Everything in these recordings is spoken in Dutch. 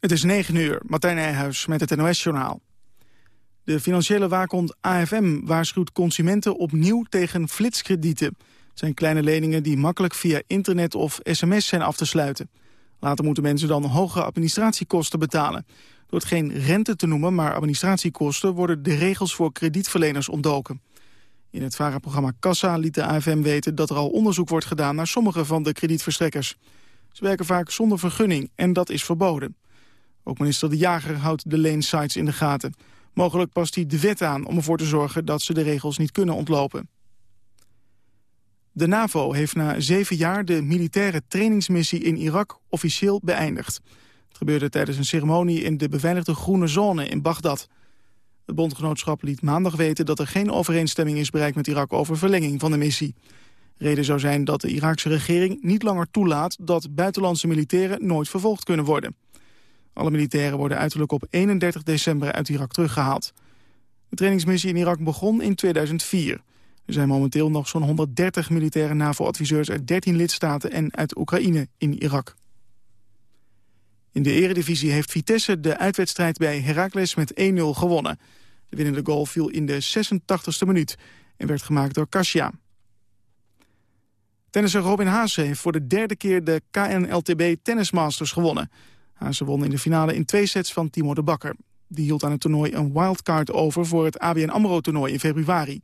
Het is 9 uur, Martijn Nijhuis met het NOS-journaal. De financiële waakhond AFM waarschuwt consumenten opnieuw tegen flitskredieten. Het zijn kleine leningen die makkelijk via internet of sms zijn af te sluiten. Later moeten mensen dan hoge administratiekosten betalen. Door het geen rente te noemen, maar administratiekosten... worden de regels voor kredietverleners ontdoken. In het VARA-programma Kassa liet de AFM weten... dat er al onderzoek wordt gedaan naar sommige van de kredietverstrekkers. Ze werken vaak zonder vergunning en dat is verboden. Ook minister De Jager houdt de leensites in de gaten. Mogelijk past hij de wet aan om ervoor te zorgen dat ze de regels niet kunnen ontlopen. De NAVO heeft na zeven jaar de militaire trainingsmissie in Irak officieel beëindigd. Het gebeurde tijdens een ceremonie in de beveiligde groene zone in Bagdad. Het bondgenootschap liet maandag weten dat er geen overeenstemming is bereikt met Irak over verlenging van de missie. Reden zou zijn dat de Iraakse regering niet langer toelaat dat buitenlandse militairen nooit vervolgd kunnen worden. Alle militairen worden uiterlijk op 31 december uit Irak teruggehaald. De trainingsmissie in Irak begon in 2004. Er zijn momenteel nog zo'n 130 militaire NAVO-adviseurs uit 13 lidstaten en uit Oekraïne in Irak. In de eredivisie heeft Vitesse de uitwedstrijd bij Heracles met 1-0 gewonnen. De winnende goal viel in de 86e minuut en werd gemaakt door Kasia. Tennisser Robin Haase heeft voor de derde keer de KNLTB Tennis Masters Haase won in de finale in twee sets van Timo de Bakker. Die hield aan het toernooi een wildcard over voor het ABN AMRO-toernooi in februari.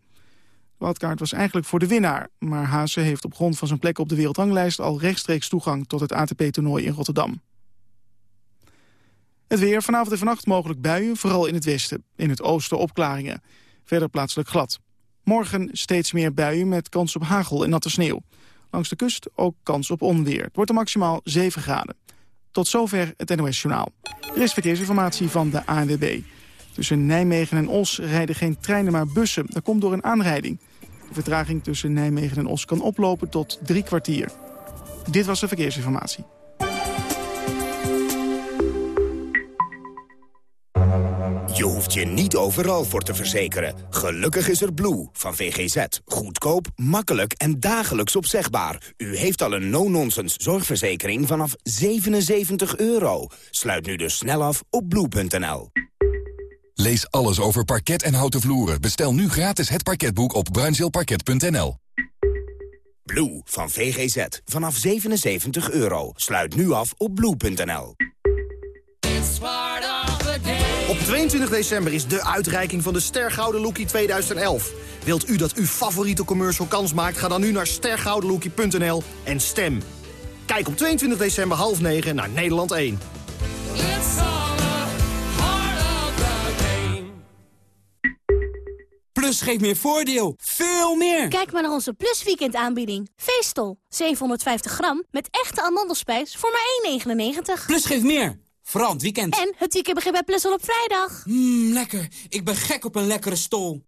De wildcard was eigenlijk voor de winnaar, maar Haase heeft op grond van zijn plek op de wereldranglijst al rechtstreeks toegang tot het ATP-toernooi in Rotterdam. Het weer, vanavond en vannacht mogelijk buien, vooral in het westen. In het oosten opklaringen. Verder plaatselijk glad. Morgen steeds meer buien met kans op hagel en natte sneeuw. Langs de kust ook kans op onweer. Het wordt er maximaal 7 graden. Tot zover het NOS Journaal. Er is verkeersinformatie van de ANWB. Tussen Nijmegen en Os rijden geen treinen maar bussen. Dat komt door een aanrijding. De vertraging tussen Nijmegen en Os kan oplopen tot drie kwartier. Dit was de verkeersinformatie. Je hoeft je niet overal voor te verzekeren. Gelukkig is er Blue van VGZ. Goedkoop, makkelijk en dagelijks opzegbaar. U heeft al een no-nonsense zorgverzekering vanaf 77 euro. Sluit nu dus snel af op blue.nl. Lees alles over parket en houten vloeren. Bestel nu gratis het parketboek op bruinzeelparket.nl. Blue van VGZ. Vanaf 77 euro. Sluit nu af op blue.nl. Op 22 december is de uitreiking van de Stergouden Lookie 2011. Wilt u dat uw favoriete commercial kans maakt? Ga dan nu naar stergoudenlookie.nl en stem. Kijk op 22 december half 9 naar Nederland 1. Plus geeft meer voordeel. Veel meer. Kijk maar naar onze Plus Weekend aanbieding. Veestel. 750 gram met echte amandelspijs voor maar 1,99. Plus geeft meer. Vooral het weekend. En het weekend begint bij Plus al op vrijdag. Mmm, lekker. Ik ben gek op een lekkere stol.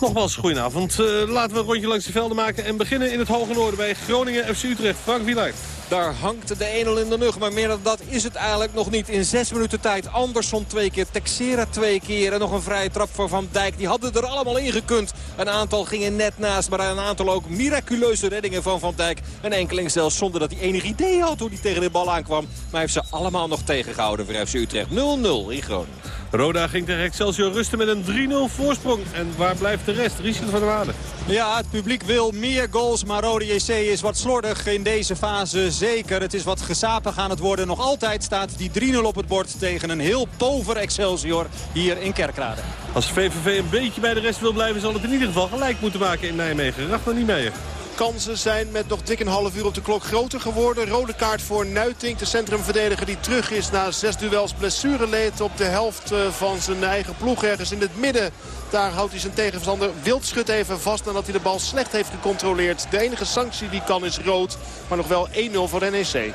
Nogmaals, goedenavond. Uh, laten we een rondje langs de velden maken en beginnen in het Hoge Noorden bij Groningen FC Utrecht. Frank Wieluid. Daar hangt de 1-0 in de lucht. Maar meer dan dat is het eigenlijk nog niet. In zes minuten tijd Anderson twee keer. Texera twee keer. En nog een vrije trap voor Van Dijk. Die hadden er allemaal in gekund. Een aantal gingen net naast. Maar een aantal ook miraculeuze reddingen van Van Dijk. Een enkeling zelfs zonder dat hij enig idee had hoe hij tegen de bal aankwam. Maar hij heeft ze allemaal nog tegengehouden voor FC Utrecht. 0-0 in Groningen. Roda ging tegen Excelsior rusten met een 3-0 voorsprong. En waar blijft de rest? Richard van der Waarden. Ja, het publiek wil meer goals. Maar Rode JC is wat slordig in deze fase. Zeker, het is wat gesapig aan het worden. Nog altijd staat die 3-0 op het bord tegen een heel pover Excelsior hier in Kerkrade. Als VVV een beetje bij de rest wil blijven... zal het in ieder geval gelijk moeten maken in Nijmegen. Racht nog niet mee kansen zijn met nog dik een half uur op de klok groter geworden. Rode kaart voor Nuitink, de centrumverdediger die terug is na zes duels blessureleed op de helft eh, van zijn eigen ploeg. Ergens in het midden, daar houdt hij zijn tegenstander Wildschut even vast nadat hij de bal slecht heeft gecontroleerd. De enige sanctie die kan is rood, maar nog wel 1-0 voor NEC.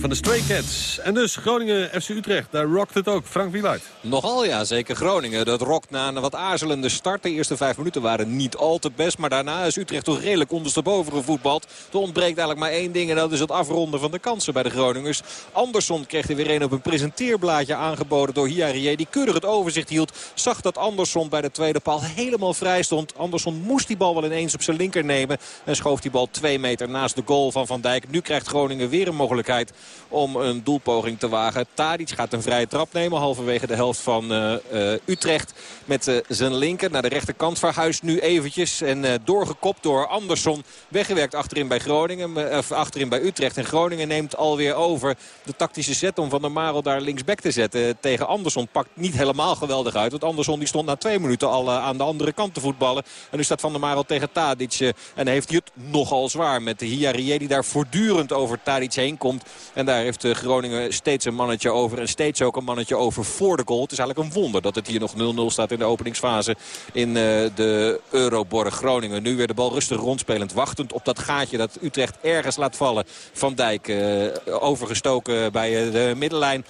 van de Stray Cats. En dus Groningen FC Utrecht, daar rockt het ook. Frank Wieluid. Nogal ja, zeker Groningen. Dat rokt na een wat aarzelende start. De eerste vijf minuten waren niet al te best. Maar daarna is Utrecht toch redelijk ondersteboven gevoetbald. Er ontbreekt eigenlijk maar één ding. En dat is het afronden van de kansen bij de Groningers. Andersson kreeg er weer een op een presenteerblaadje aangeboden door Hiarie. Die keurig het overzicht hield. Zag dat Andersson bij de tweede paal helemaal vrij stond. Andersson moest die bal wel ineens op zijn linker nemen. En schoof die bal twee meter naast de goal van Van Dijk. Nu krijgt Groningen weer een mogelijkheid om een doelpoging te wagen. Tadic gaat een vrije trap nemen. Halverwege de helft van uh, uh, Utrecht. Met uh, zijn linker naar de rechterkant. Verhuist nu eventjes. En doorgekopt door Andersson. Weggewerkt achterin bij Groningen. Of achterin bij Utrecht. En Groningen neemt alweer over de tactische zet om Van der Marel daar linksback te zetten. Tegen Andersson pakt niet helemaal geweldig uit. Want Andersson die stond na twee minuten al aan de andere kant te voetballen. En nu staat Van der Marel tegen Tadic. en heeft hij het nogal zwaar met de Hiarie die daar voortdurend over Tadic heen komt. En daar heeft Groningen steeds een mannetje over. En steeds ook een mannetje over voor de goal. Het is eigenlijk een wonder dat het hier nog 0-0 staat in de openingsfase in uh, de Euroborg Groningen. Nu weer de bal rustig rondspelend. Wachtend op dat gaatje dat Utrecht ergens laat vallen. Van Dijk uh, overgestoken bij de middenlijn.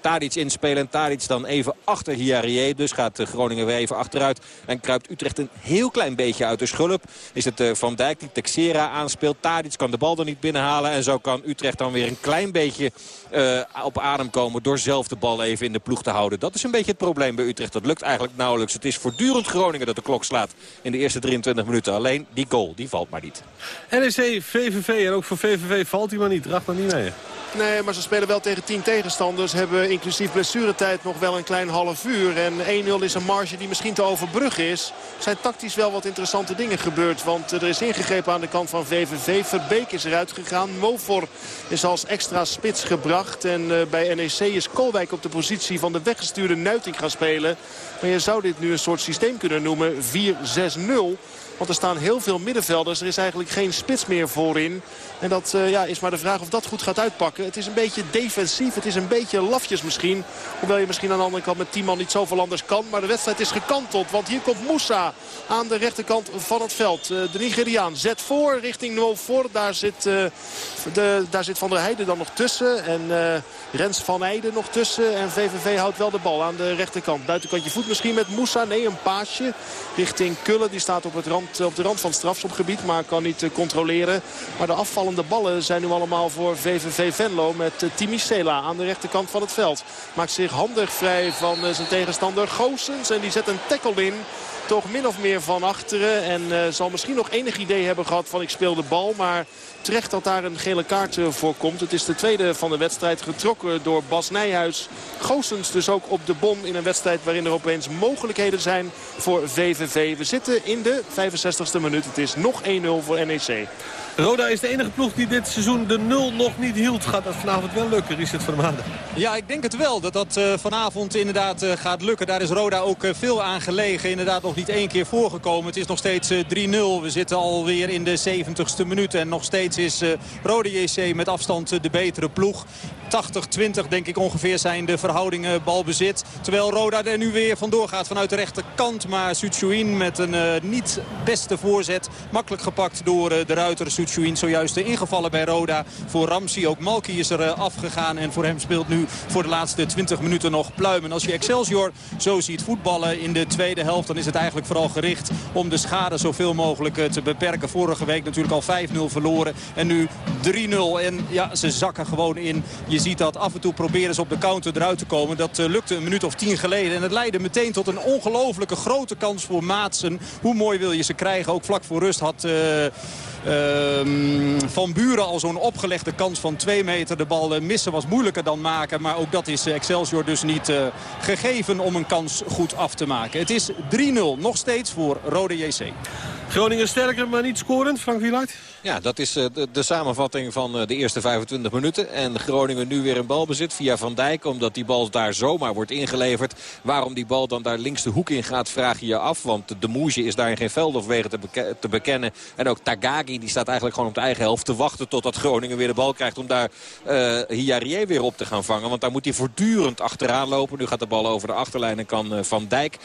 Tadic inspelen. Tadic dan even achter Hiarie. Dus gaat Groningen weer even achteruit. En kruipt Utrecht een heel klein beetje uit de schulp. Is het Van Dijk die Texera aanspeelt. Tadic kan de bal er niet binnenhalen. En zo kan Utrecht dan weer een klein beetje uh, op adem komen. Door zelf de bal even in de ploeg te houden. Dat is een beetje het probleem bij Utrecht. Dat lukt eigenlijk nauwelijks. Het is voortdurend Groningen dat de klok slaat in de eerste 23 minuten. Alleen die goal, die valt maar niet. NEC, VVV. En ook voor VVV valt hij maar niet. Dracht maar niet mee. Nee, maar ze spelen wel tegen 10 tegenstanders. Hebben inclusief blessuretijd nog wel een klein half uur. En 1-0 is een marge die misschien te overbruggen is. Er zijn tactisch wel wat interessante dingen gebeurd. Want er is ingegrepen aan de kant van VVV. Verbeek is eruit gegaan. Mofor is als extra spits gebracht. En uh, bij NEC is Kolwijk op de positie van de weggestuurde Nuiting gaan spelen. Maar je zou dit nu een soort systeem kunnen noemen. 4-6-0. Want er staan heel veel middenvelders. Er is eigenlijk geen spits meer voorin. En dat uh, ja, is maar de vraag of dat goed gaat uitpakken. Het is een beetje defensief. Het is een beetje lafjes misschien. Hoewel je misschien aan de andere kant met 10 man niet zoveel anders kan. Maar de wedstrijd is gekanteld. Want hier komt Moussa aan de rechterkant van het veld. Uh, de Nigeriaan zet voor richting Nofor. Daar zit, uh, de, daar zit Van der Heijden dan nog tussen. En Rens van Eijden nog tussen. En VVV houdt wel de bal aan de rechterkant. Buitenkantje voet misschien met Moussa. Nee, een paasje richting Kullen. Die staat op, het rand, op de rand van het strafschopgebied. Maar kan niet controleren. Maar de afval de ballen zijn nu allemaal voor VVV Venlo met Timi Sela aan de rechterkant van het veld. Maakt zich handig vrij van zijn tegenstander Goossens en die zet een tackle in. Toch min of meer van achteren. En uh, zal misschien nog enig idee hebben gehad van ik speel de bal. Maar terecht dat daar een gele kaart voor komt. Het is de tweede van de wedstrijd getrokken door Bas Nijhuis. Goossens dus ook op de bom in een wedstrijd waarin er opeens mogelijkheden zijn voor VVV. We zitten in de 65ste minuut. Het is nog 1-0 voor NEC. Roda is de enige ploeg die dit seizoen de 0 nog niet hield. Gaat dat vanavond wel lukken, Richard van der Maanden? Ja, ik denk het wel dat dat uh, vanavond inderdaad uh, gaat lukken. Daar is Roda ook uh, veel aan gelegen. Inderdaad nog niet één keer voorgekomen. Het is nog steeds 3-0. We zitten alweer in de 70ste minuut. En nog steeds is Roda JC met afstand de betere ploeg. 80-20 denk ik ongeveer zijn de verhoudingen balbezit. Terwijl Roda er nu weer vandoor gaat vanuit de rechterkant. Maar Suchuin met een niet beste voorzet. Makkelijk gepakt door de ruiter Suchuin. Zojuist ingevallen bij Roda voor Ramsey. Ook Malki is er afgegaan. En voor hem speelt nu voor de laatste 20 minuten nog Pluimen. Als je Excelsior zo ziet voetballen in de tweede helft... dan is het eigenlijk vooral gericht om de schade zoveel mogelijk te beperken. Vorige week natuurlijk al 5-0 verloren. En nu 3-0. En ja, ze zakken gewoon in. Je ziet dat af en toe proberen ze op de counter eruit te komen. Dat uh, lukte een minuut of tien geleden. En het leidde meteen tot een ongelofelijke grote kans voor Maatsen. Hoe mooi wil je ze krijgen? Ook vlak voor rust had... Uh, Uh, van Buren al zo'n opgelegde kans van 2 meter. De bal missen was moeilijker dan maken. Maar ook dat is Excelsior dus niet gegeven om een kans goed af te maken. Het is 3-0 nog steeds voor Rode JC. Groningen sterker, maar niet scorend. Frank Wieluid? Ja, dat is de, de, samenvatting van de eerste 25 minuten. En Groningen nu weer in balbezit via Van Dijk. Omdat die bal daar zomaar wordt ingeleverd. Waarom die bal dan daar links de hoek in gaat, vraag je je af. Want de Moesje is daar in geen veld of wegen te, beke te, bekennen. En ook Tagagi die staat eigenlijk gewoon op de eigen helft te wachten... totdat Groningen weer de bal krijgt om daar uh, weer op te gaan vangen. Want daar moet hij voortdurend achteraan lopen. Nu gaat de bal over de achterlijn en kan Van Dijk...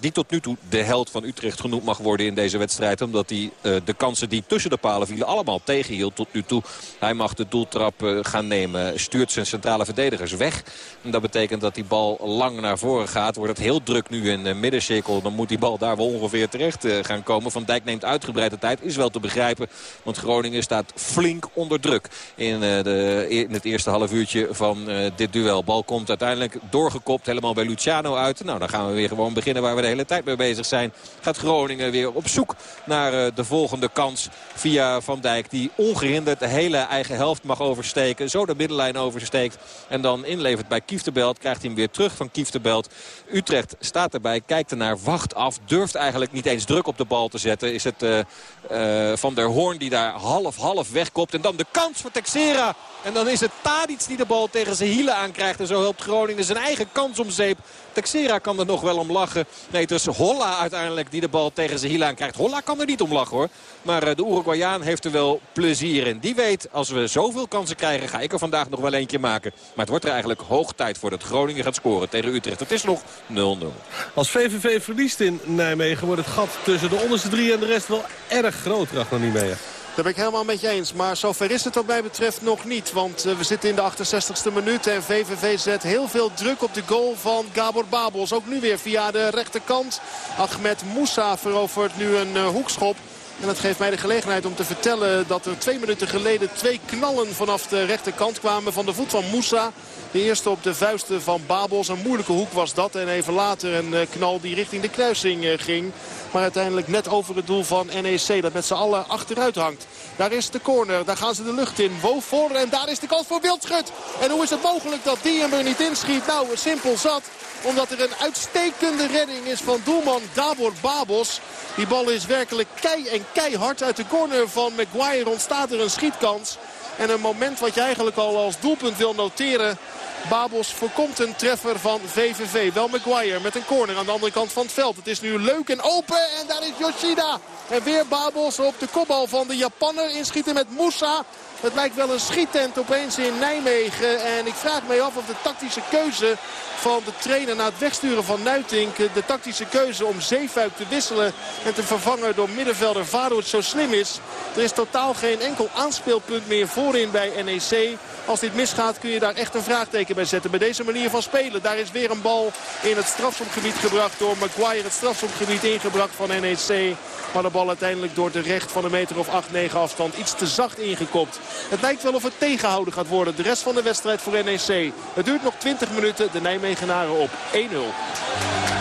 Die tot nu toe de held van Utrecht genoemd mag worden in deze wedstrijd. Omdat hij de kansen die tussen de palen vielen allemaal tegenhield tot nu toe. Hij mag de doeltrap uh, gaan nemen. Stuurt zijn centrale verdedigers weg. En dat betekent dat die bal lang naar voren gaat. Wordt het heel druk nu in de middencirkel. Dan moet die bal daar wel ongeveer terecht uh, gaan komen. Van Dijk neemt uitgebreide tijd. Is wel te begrijpen. Want Groningen staat flink onder druk. In, de, in het eerste half uurtje van dit duel. Bal komt uiteindelijk doorgekopt. Helemaal bij Luciano uit. Nou, dan gaan we weer gewoon beginnen waar we de hele tijd mee bezig zijn. Gaat Groningen weer op zoek naar de volgende kans. Via Van Dijk. Die ongehinderd de hele eigen helft mag oversteken. Zo de middenlijn oversteekt. En dan inlevert bij Kieftenbelt. Krijgt hij hem weer terug van Kieftenbelt. Utrecht staat erbij. Kijkt ernaar. Wacht af. Durft eigenlijk niet eens druk op de bal te zetten. Is het uh, uh, Van der Hoorn die daar half-half wegkopt. En dan de kans voor Texera. En dan is het Tadic die de bal tegen zijn hielen aankrijgt. En zo helpt Groningen zijn eigen kans om zeep. Texera kan er nog wel om lachen. Nee, het is Holla uiteindelijk die de bal tegen zijn hielen aankrijgt. Holla kan er niet om lachen hoor. Maar uh, de Uruguayaan heeft er wel plezier in. Die weet, als we zoveel kansen krijgen, ga ik er vandaag nog wel eentje maken. Maar het wordt er eigenlijk hoog tijd voor dat Groningen gaat scoren tegen Utrecht. Het is nog 0-0. Als VVV verliest in Nijmegen wordt het gat tussen de onderste drie en de rest wel erg groot. Ragnar Niemeyer. Daar ben ik helemaal met je eens. Maar zover is het wat mij betreft nog niet. Want uh, we zitten in de 68ste minuut. En VVV zet heel veel druk op de goal van Gabor Babels. Ook nu weer via de rechterkant. Ahmed Moussa verovert nu een uh, hoekschop. En dat geeft mij de gelegenheid om te vertellen dat er twee minuten geleden twee knallen vanaf de rechterkant kwamen van de voet van Moussa. De eerste op de vuisten van Babels. Een moeilijke hoek was dat. En even later een knal die richting de kruising ging. Maar uiteindelijk net over het doel van NEC. Dat met z'n allen achteruit hangt. Daar is de corner. Daar gaan ze de lucht in. Wo voor. En daar is de kans voor Wildschut. En hoe is het mogelijk dat die hem er niet inschiet? Nou, simpel zat. Omdat er een uitstekende redding is van doelman Gabor Babos. Die bal is werkelijk kei en keihard. Uit de corner van Maguire ontstaat er een schietkans. En een moment wat je eigenlijk al als doelpunt wil noteren. Babos voorkomt een treffer van VVV. Wel Maguire met een corner aan de andere kant van het veld. Het is nu leuk en open en daar is Yoshida. En weer Babos op de kopbal van de Japanner. Inschieten met Moussa. Het lijkt wel een schiettent opeens in Nijmegen. En ik vraag me af of de tactische keuze van de trainer na het wegsturen van Nuitink. De tactische keuze om Zeefuik te wisselen en te vervangen door middenvelder Varoet zo slim is. Er is totaal geen enkel aanspeelpunt meer voorin bij NEC. Als dit misgaat kun je daar echt een vraagteken bij zetten. Bij deze manier van spelen. Daar is weer een bal in het strafschopgebied gebracht door Maguire. Het strafschopgebied ingebracht van NEC. Maar de bal uiteindelijk door de recht van een meter of 8-9 afstand iets te zacht ingekopt. Het lijkt wel of het tegenhouden gaat worden. De rest van de wedstrijd voor NEC. Het duurt nog 20 minuten. De Nijmegenaren op 1-0.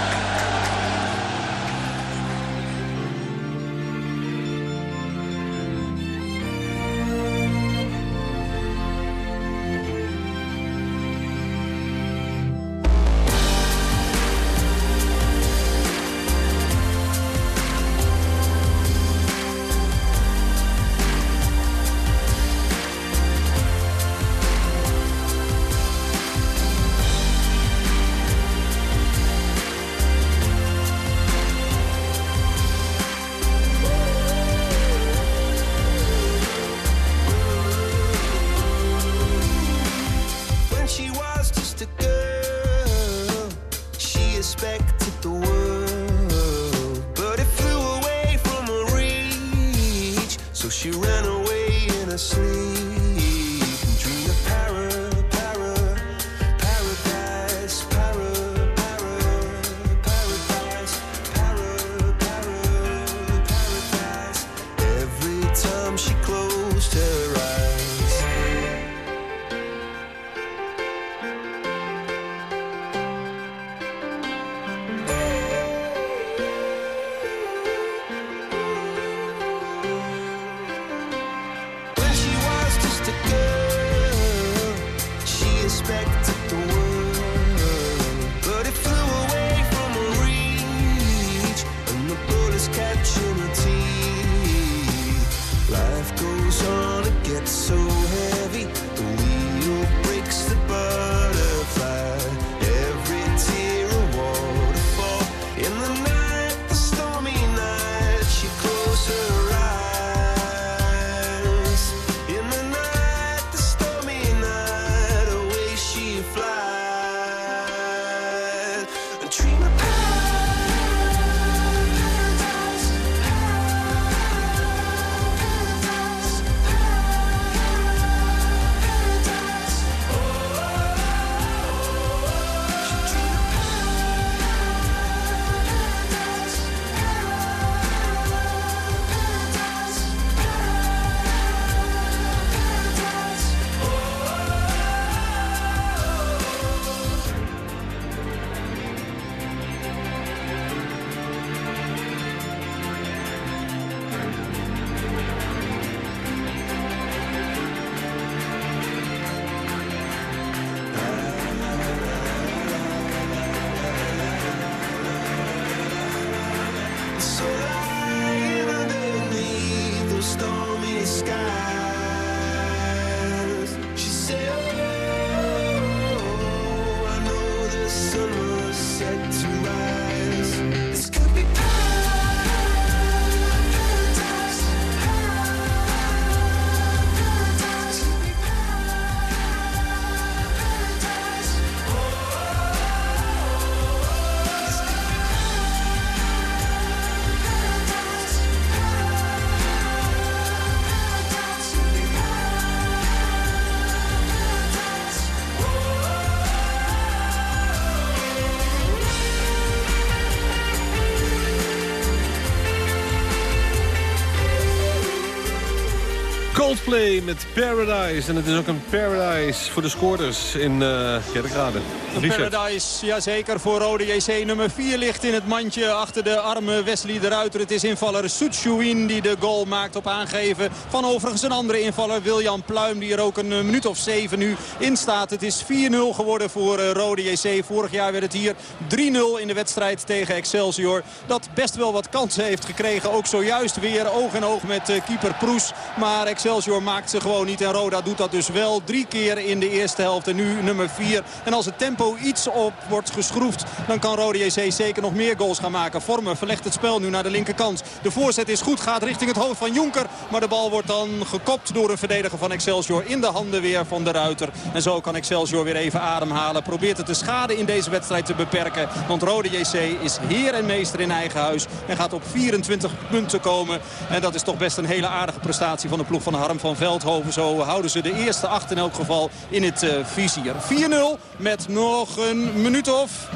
Met Paradise. En het is ook een Paradise voor de scoorders in uh, Kerkrade. Richard. Paradise, jazeker, voor Rode JC. Nummer 4 ligt in het mandje achter de arme Wesley de Ruiter. Het is invaller Soetjouin die de goal maakt op aangeven van overigens een andere invaller. William Pluim die er ook een eh, minuut of 7 nu in staat. Het is 4-0 geworden voor uh, Rode JC. Vorig jaar werd het hier 3-0 in de wedstrijd tegen Excelsior. Dat best wel wat kansen heeft gekregen. Ook zojuist weer oog in oog met uh, keeper Proes. Maar Excelsior maakt ze gewoon niet. En Roda doet dat dus wel drie keer in de eerste helft. En nu nummer 4. En als het tempo iets op wordt geschroefd... dan kan Rode JC zeker nog meer goals gaan maken. Vormer verlegt het spel nu naar de linkerkant. De voorzet is goed, gaat richting het hoofd van Jonker. Maar de bal wordt dan gekopt door een verdediger van Excelsior... in de handen weer van de Ruiter. En zo kan Excelsior weer even ademhalen. Probeert het de schade in deze wedstrijd te beperken. Want Rode JC is heer en meester in eigen huis. En gaat op 24 punten komen. En dat is toch best een hele aardige prestatie van de ploeg van Harm van Veldhoven. Zo houden ze de eerste acht in elk geval in het uh, vizier. 4-0 met nog een minuut of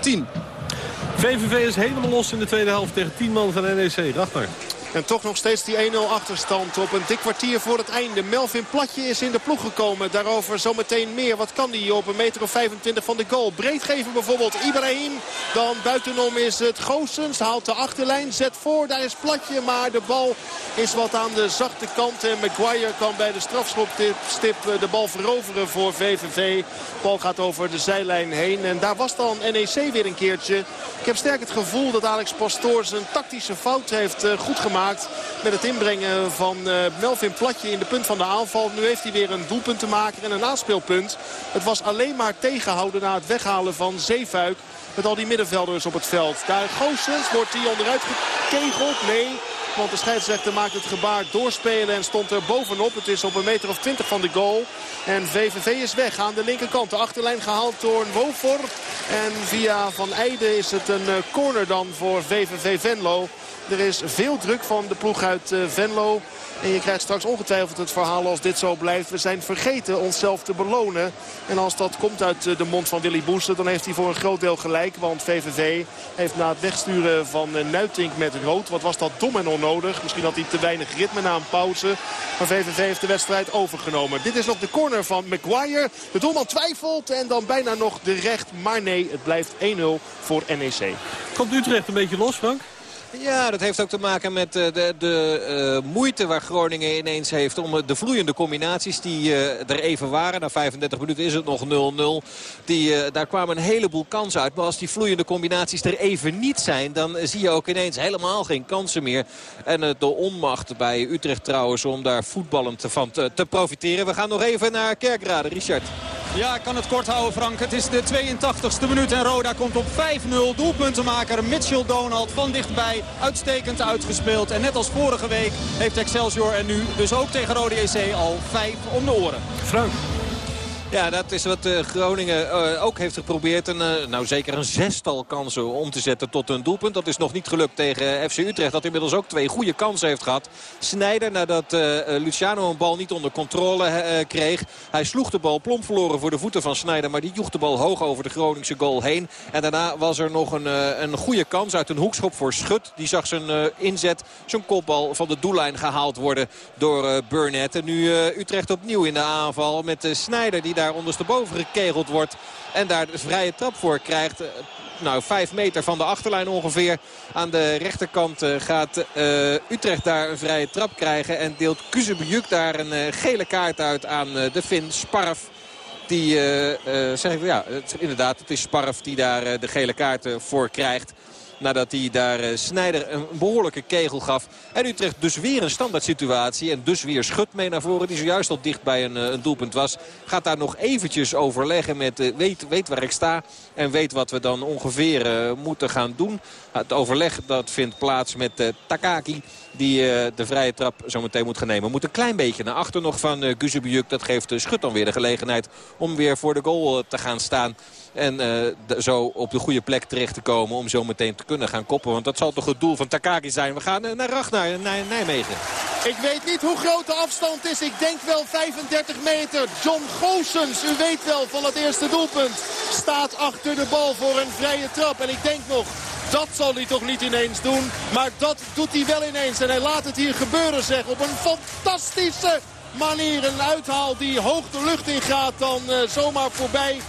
10. VVV is helemaal los in de tweede helft tegen 10 man van NEC. Ragnar. En toch nog steeds die 1-0 achterstand op een dik kwartier voor het einde. Melvin Platje is in de ploeg gekomen. Daarover zometeen meer. Wat kan hij op een meter of 25 van de goal? Breed geven bijvoorbeeld Ibrahim. Dan buitenom is het Goossens. Haalt de achterlijn. Zet voor. Daar is Platje. Maar de bal is wat aan de zachte kant. En Maguire kan bij de strafschopstip de bal veroveren voor VVV. De bal gaat over de zijlijn heen. En daar was dan NEC weer een keertje. Ik heb sterk het gevoel dat Alex Pastoor zijn tactische fout heeft goed gemaakt met het inbrengen van uh, Melvin Platje in de punt van de aanval. Nu heeft hij weer een doelpunt te maken en een aanspeelpunt. Het was alleen maar tegenhouden na het weghalen van Zeefuik. Met al die middenvelders op het veld. Daar Goossens wordt hij onderuit gekegeld. Nee, want de scheidsrechter maakt het gebaar doorspelen en stond er bovenop. Het is op een meter of 20 van de goal. En VVV is weg aan de linkerkant. De achterlijn gehaald door Wofor. En via Van Eijden is het een corner dan voor VVV Venlo. Er is veel druk van de ploeg uit Venlo. En je krijgt straks ongetwijfeld het verhaal als dit zo blijft. We zijn vergeten onszelf te belonen. En als dat komt uit de mond van Willy Boester, dan heeft hij voor een groot deel gelijk. Want VVV heeft na het wegsturen van Nuitink met rood. Wat was dat dom en onnodig. Misschien had hij te weinig ritme na een pauze. Maar VVV heeft de wedstrijd overgenomen. Dit is nog de corner van Maguire. De doelman twijfelt en dan bijna nog de recht. Maar nee, het blijft 1-0 voor NEC. Komt Utrecht een beetje los, Frank? Ja, dat heeft ook te maken met de, de, de uh, moeite waar Groningen ineens heeft... om de vloeiende combinaties die er even waren. Na 35 minuten is het nog 0-0. Die, uh, daar kwamen een heleboel kansen uit. Maar als die vloeiende combinaties er even niet zijn... dan zie je ook ineens helemaal geen kansen meer. En de onmacht bij Utrecht trouwens om daar voetballend van te, te profiteren. We gaan nog even naar Kerkrade. Richard. Ja, ik kan het kort houden Frank. Het is de 82e minuut en Roda komt op 5-0. Doelpuntenmaker Mitchell Donald van dichtbij uitstekend uitgespeeld. En net als vorige week heeft Excelsior en nu dus ook tegen Rode JC al 5 om de oren. Frank. Ja, dat is wat uh, Groningen uh, ook heeft geprobeerd. En, uh, nou, zeker een zestal kansen om te zetten tot een doelpunt. Dat is nog niet gelukt tegen FC Utrecht. Dat inmiddels ook twee goede kansen heeft gehad. Snijder, nadat Luciano een bal niet onder controle kreeg. Hij sloeg de bal plomp verloren voor de voeten van Snijder. Maar die joeg de bal hoog over de Groningse goal heen. En daarna was er nog een, een goede kans uit een hoekschop voor Schut. Die zag zijn inzet, zijn kopbal van de doellijn gehaald worden door Burnett. En nu Utrecht opnieuw in de aanval met Snijder die daar ondersteboven gekegeld wordt. En daar de vrije trap voor krijgt. Nou, vijf meter van de achterlijn ongeveer. Aan de rechterkant gaat uh, Utrecht daar een vrije trap krijgen. En deelt Kuzebujuk daar een gele kaart uit aan de Fin Sparf. Die, zeg ik, ja, het, inderdaad, het is Sparf die daar de gele kaart voor krijgt. Nadat hij daar uh, Snijder een behoorlijke kegel gaf. En Utrecht dus weer een standaard situatie. En dus weer Schut mee naar voren. Die zojuist al dicht bij een, uh, een doelpunt was. Gaat daar nog eventjes overleggen met uh, weet, weet waar ik sta. En weet wat we dan ongeveer moeten gaan doen. Het overleg dat vindt plaats met Takaki. Die de vrije trap zo meteen moet gaan nemen. Moet een klein beetje naar achter nog van uh, Guzebujuk. Dat geeft Schut dan weer de gelegenheid om weer voor de goal te gaan staan. En zo op de goede plek terecht te komen om zo meteen te kunnen gaan koppen. Want dat zal toch het doel van Takagi zijn. We gaan naar Ragnar, naar Nijmegen. Ik weet niet hoe groot de afstand is. Ik denk wel 35 meter. John Goossens, u weet wel van het eerste doelpunt, staat achter de bal voor een vrije trap. En ik denk nog, dat zal hij toch niet ineens doen. Maar dat doet hij wel ineens. En hij laat het hier gebeuren zeg. Op een fantastische manier. Een uithaal die hoog de lucht in gaat dan uh, zomaar voorbij.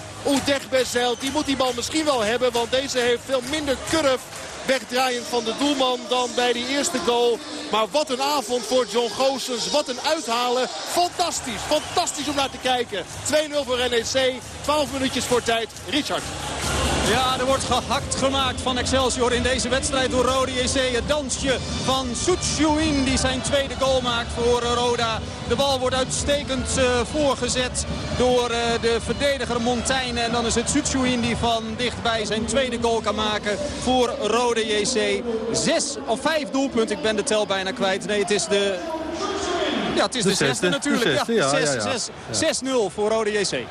Zeilt. Die moet die bal misschien wel hebben. Want deze heeft veel minder curve wegdraaiend van de doelman dan bij die eerste goal. Maar wat een avond voor John Goossens. Wat een uithalen. Fantastisch. Fantastisch om naar te kijken. 2-0 voor NEC. 12 minuutjes voor tijd. Richard. Ja, er wordt gehakt gemaakt van Excelsior in deze wedstrijd door Rode JC. Het dansje van Soetjouin die zijn tweede goal maakt voor Roda. De bal wordt uitstekend uh, voorgezet door uh, de verdediger Montaigne. En dan is het Soetjouin die van dichtbij zijn tweede goal kan maken voor Rode JC. Zes of vijf doelpunten, ik ben de tel bijna kwijt. Nee, het is de ja, het is de, de zesde, natuurlijk. De zesde, ja, ja, ja, 6-0 voor Rode JC.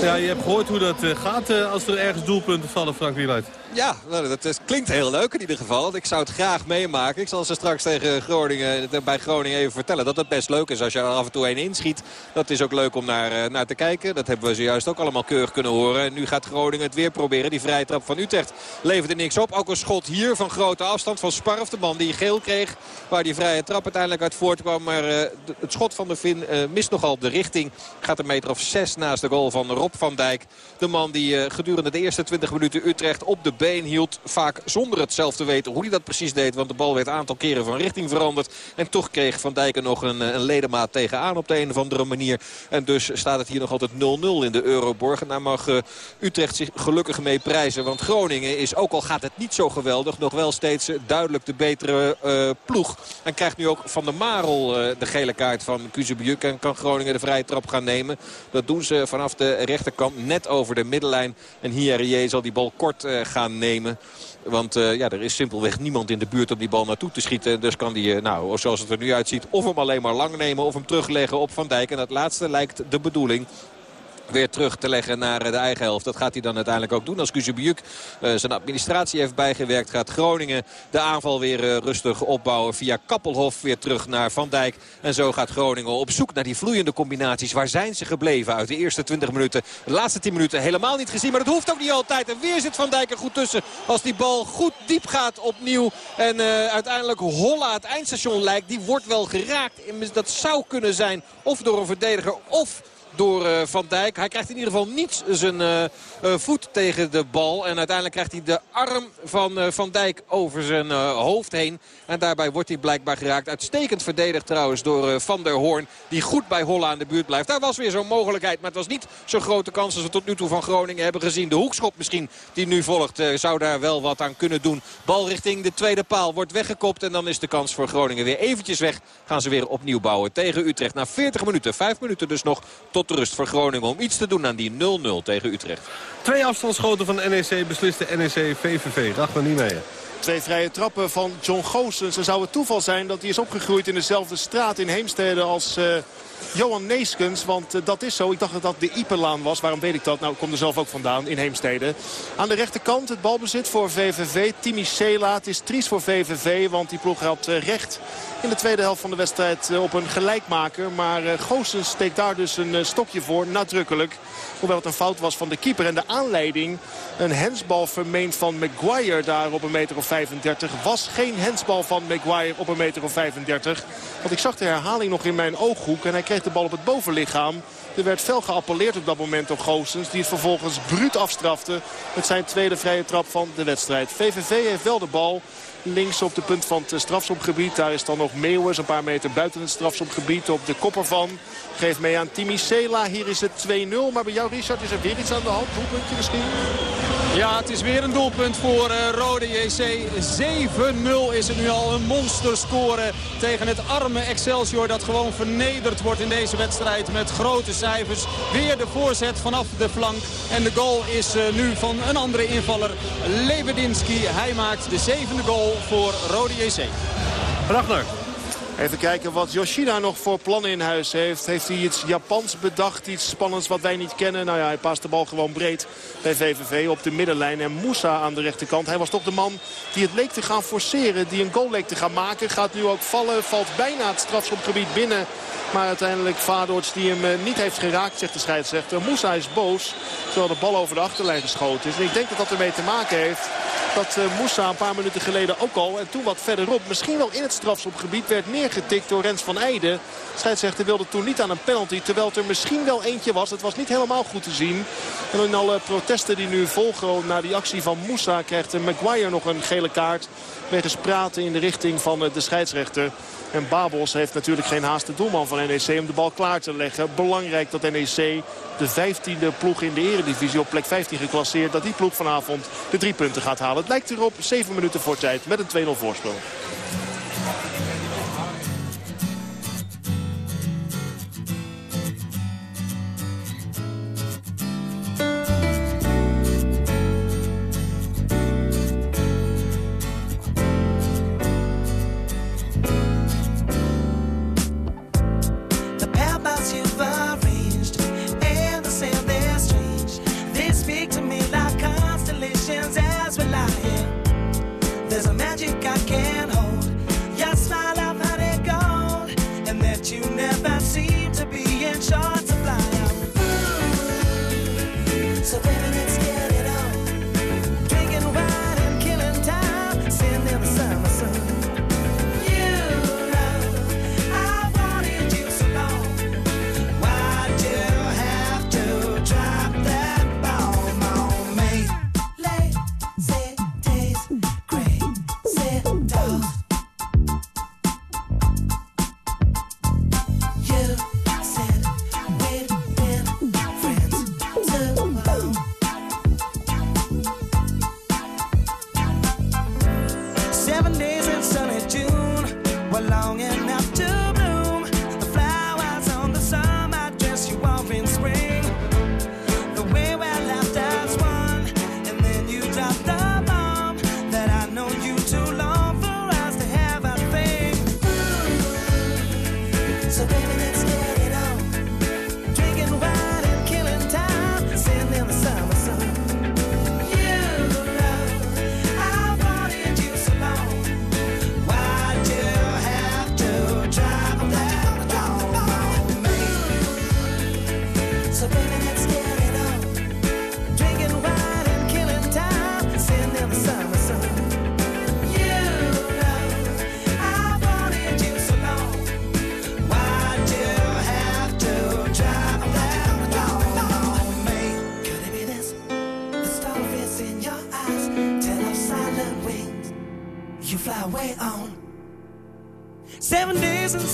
Ja, je hebt gehoord hoe dat uh, gaat uh, als er ergens doelpunten vallen, Frank Wieluid. Ja, nou, dat klinkt heel leuk in ieder geval. Ik zou het graag meemaken. Ik zal ze straks tegen Groningen, bij Groningen even vertellen dat het best leuk is als je er af en toe een inschiet. Dat is ook leuk om naar, naar te kijken. Dat hebben we zojuist ook allemaal keurig kunnen horen. En nu gaat Groningen het weer proberen. Die vrije trap van Utrecht leverde niks op. Ook een schot hier van grote afstand van Sparf, de man die geel kreeg. Waar die vrije trap uiteindelijk uit voortkwam. Maar uh, het schot van de Vin mist nogal de richting. Gaat een meter of zes naast de goal van Rob van Dijk. De man die gedurende de eerste 20 minuten Utrecht op de been hield. Vaak zonder het zelf te weten hoe hij dat precies deed. Want de bal werd een aantal keren van richting veranderd. En toch kreeg Van Dijk er nog een, een ledemaat tegenaan op de een of andere manier. En dus staat het hier nog altijd 0-0 in de Euroborg. En daar mag uh, Utrecht zich gelukkig mee prijzen. Want Groningen is, ook al gaat het niet zo geweldig... nog wel steeds duidelijk de betere ploeg. En krijgt nu ook Van der Marel de gele kaart van Kuzebujuk. En kan Groningen de vrije trap gaan nemen. Dat doen ze vanaf de rechterkant net over de middenlijn. En Hiarie zal die bal kort gaan nemen. Want uh, ja, er is simpelweg niemand in de buurt om die bal naartoe te schieten. Dus kan die, uh, nou, zoals het er nu uitziet, of hem alleen maar lang nemen... of hem terugleggen op Van Dijk. En dat laatste lijkt de bedoeling weer terug te leggen naar de eigen helft. Dat gaat hij dan uiteindelijk ook doen als Kuzebujuk uh, zijn administratie heeft bijgewerkt. Gaat Groningen de aanval weer uh, rustig opbouwen via Kappelhof weer terug naar Van Dijk. En zo gaat Groningen op zoek naar die vloeiende combinaties. Waar zijn ze gebleven uit de eerste 20 minuten? De laatste 10 minuten helemaal niet gezien. Maar dat hoeft ook niet altijd. En weer zit Van Dijk er goed tussen. Als die bal goed diep gaat opnieuw. En uiteindelijk Holla het eindstation lijkt. Die wordt wel geraakt. Dat zou kunnen zijn of door een verdediger of door uh, Van Dijk. Hij krijgt in ieder geval niet zijn uh, uh, voet tegen de bal. En uiteindelijk krijgt hij de arm van Van Dijk over zijn hoofd heen. En daarbij wordt hij blijkbaar geraakt. Uitstekend verdedigd trouwens door Van der Hoorn. Die goed bij Holla aan de buurt blijft. Daar was weer zo'n mogelijkheid. Maar het was niet zo'n grote kans als we tot nu toe van Groningen hebben gezien. De hoekschop misschien die nu volgt zou daar wel wat aan kunnen doen. Bal richting de tweede paal wordt weggekopt. En dan is de kans voor Groningen weer eventjes weg. Gaan ze weer opnieuw bouwen tegen Utrecht. Na 40 minuten, 5 minuten dus nog tot de rust voor Groningen om iets te doen aan die 0-0 tegen Utrecht. Twee afstandsschoten van NEC besliste NEC VVV. Dag maar niet mee. Twee vrije trappen van John Goossens. En zou het toeval zijn dat hij is opgegroeid in dezelfde straat in Heemstede als... Uh... Johan Neeskens, want uh, dat is zo. Ik dacht dat dat de Iperlaan was. Waarom weet ik dat? Nou, ik kom er zelf ook vandaan in Heemstede. Aan de rechterkant het balbezit voor VVV. Timmy Sela. Het is triest voor VVV, want die ploeg had uh, recht in de tweede helft van de wedstrijd uh, op een gelijkmaker. Maar Goossens steekt daar dus een stokje voor, nadrukkelijk. Hoewel het een fout was van de keeper. En de aanleiding, een hensbal vermeend van Maguire daar op een meter of 35. Was geen hensbal van Maguire op een meter of 35. Want ik zag de herhaling nog in mijn ooghoek. En hij kreeg de bal op het bovenlichaam. Er werd fel geappelleerd op dat moment door Goossens. Die het vervolgens bruut afstrafte met zijn tweede vrije trap van de wedstrijd. VVV heeft wel de bal links op de punt van het strafschopgebied. Daar is dan nog Meeuwers, een paar meter buiten het strafschopgebied op de kopper van. Geeft mee aan Timmy Sela. Hier is het 2-0. Maar bij jou, Richard, is er weer iets aan de hand. Doelpuntje misschien? Ja, het is weer een doelpunt voor uh, Rode JC. 7-0 is het nu al een monsterscore tegen het arme Excelsior... dat gewoon vernederd wordt in deze wedstrijd met grote cijfers. Weer de voorzet vanaf de flank. En de goal is uh, nu van een andere invaller, Lebedinski. Hij maakt de zevende goal voor Rode JC. Ragnar. Even kijken wat Yoshida nog voor plannen in huis heeft. Heeft hij iets Japans bedacht, iets spannends wat wij niet kennen? Nou ja, hij past de bal gewoon breed bij VVV op de middenlijn. En Moussa aan de rechterkant. Hij was toch de man die het leek te gaan forceren. Die een goal leek te gaan maken. Gaat nu ook vallen. Valt bijna het strafschopgebied binnen. Maar uiteindelijk Vadoorts die hem niet heeft geraakt, zegt de scheidsrechter. Moussa is boos, terwijl de bal over de achterlijn geschoten is. En ik denk dat dat ermee te maken heeft Dat uh, Moussa een paar minuten geleden ook al. En toen wat verderop, misschien wel in het strafschopgebied, werd neergetikt door Rens van Eijden. Scheidsrechter wilde toen niet aan een penalty. Terwijl er misschien wel eentje was. Het was niet helemaal goed te zien. En in alle protesten die nu volgen na die actie van Moussa... krijgt Maguire nog een gele kaart. Wegens praten in de richting van de scheidsrechter. En Babels heeft natuurlijk geen haast de doelman van NEC om de bal klaar te leggen. Belangrijk dat NEC de 15e ploeg in de eredivisie op plek 15 geclasseerd. Dat die ploeg vanavond de drie punten gaat halen. Het lijkt erop 7 minuten voor tijd met een 2-0 voorsprong.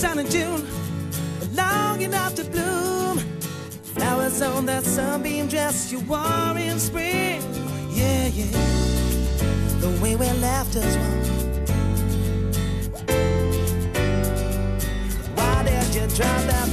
sunny June, long enough to bloom. Flowers on that sunbeam dress you wore in spring. Yeah, yeah. The way we left as one. Why did you drop that?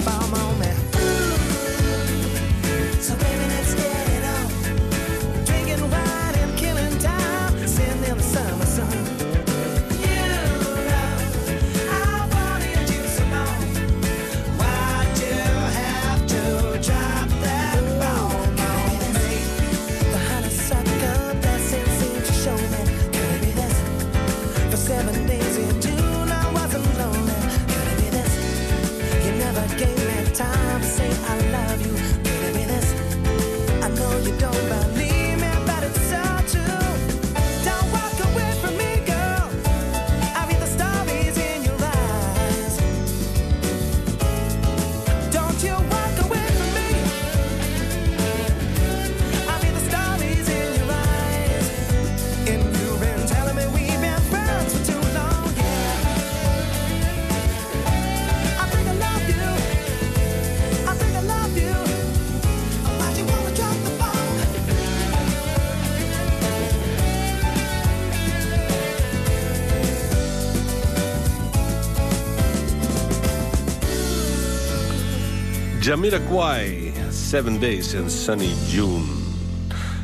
Jamiroquai, Seven Days in Sunny June.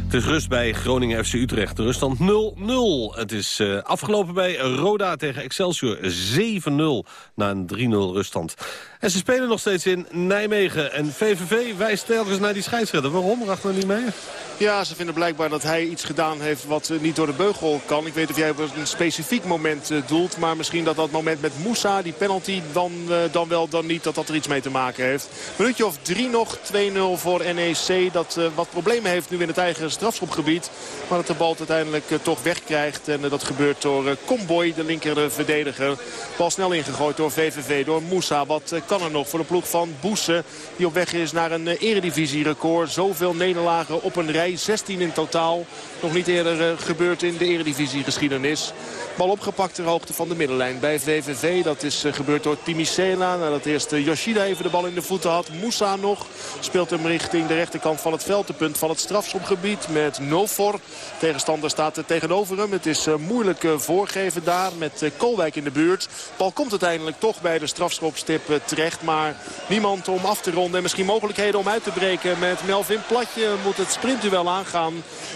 Het is rust bij Groningen FC Utrecht. De ruststand 0-0. Het is uh, afgelopen bij Roda tegen Excelsior 7-0 na een 3-0 ruststand. En ze spelen nog steeds in Nijmegen. En VVV wijst telkens naar die scheidsrechter. Waarom? Niet mee? Ja, ze vinden blijkbaar dat hij iets gedaan heeft wat eh, niet door de beugel kan. Ik weet of jij op een specifiek moment eh, doelt. Maar misschien dat dat moment met Moussa, die penalty, dan, eh, dan wel, dan niet, dat dat er iets mee te maken heeft. Minuutje of drie nog, 2-0 voor NEC. Dat wat problemen heeft nu in het eigen strafschopgebied. Maar dat de bal uiteindelijk toch wegkrijgt. En dat gebeurt door Comboy, de linker verdediger. Bal snel ingegooid door VVV, door Moussa. Wat kan er nog voor de ploeg van Boesen. Die op weg is naar een eh, eredivisie-record. Zoveel nederlagen op een rij. 16 in totaal. Nog niet eerder eh, gebeurd in de eredivisie-geschiedenis. Bal opgepakt ter hoogte van de middenlijn bij VVV. Dat is eh, gebeurd door Timicela. Nadat eerst eh, Yoshida even de bal in de voeten had. Moussa nog speelt hem richting de rechterkant van het veld. De punt van het strafschopgebied met Nofor. Tegenstander staat er tegenover hem. Het is eh, moeilijk voorgeven daar met Kolwijk in de buurt. Bal komt uiteindelijk toch bij de strafschopstip terecht. Maar niemand om af te ronden. En misschien mogelijkheden om uit te breken met Melvin Platje. Moet het sprintduel aangaan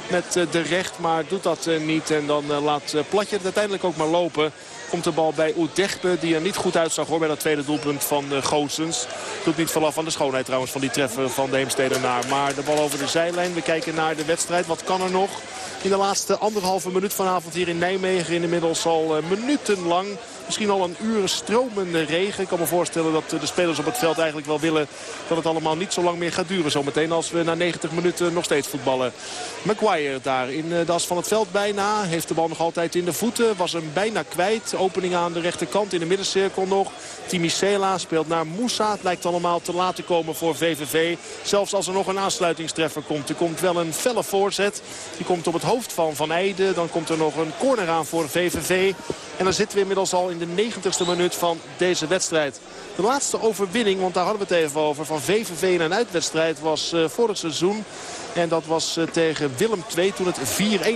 met de recht. Maar doet dat niet. En dan laat Platje uiteindelijk ook maar lopen. Komt de bal bij Oedegbe, die er niet goed uitzag hoor, bij dat tweede doelpunt van uh, Goossens. Doet niet vanaf van de schoonheid trouwens van die treffer van de Heemstedenaar. Maar de bal over de zijlijn. We kijken naar de wedstrijd. Wat kan er nog? In de laatste anderhalve minuut vanavond hier in Nijmegen. Inmiddels al uh, minutenlang. Misschien al een uur stromende regen. Ik kan me voorstellen dat de spelers op het veld eigenlijk wel willen dat het allemaal niet zo lang meer gaat duren. Zometeen als we na 90 minuten nog steeds voetballen. Maguire daar in de as van het veld bijna. Heeft de bal nog altijd in de voeten. Was hem bijna kwijt. Opening aan de rechterkant in de middencirkel nog. Timicela speelt naar Moussa. Het lijkt allemaal te laat te komen voor VVV. Zelfs als er nog een aansluitingstreffer komt. Er komt wel een felle voorzet. Die komt op het hoofd van Van Eijden. Dan komt er nog een corner aan voor VVV. En dan zitten we inmiddels al in de 90ste minuut van deze wedstrijd. De laatste overwinning, want daar hadden we het even over, van VVV in een uitwedstrijd was uh, vorig seizoen. En dat was uh, tegen Willem II toen het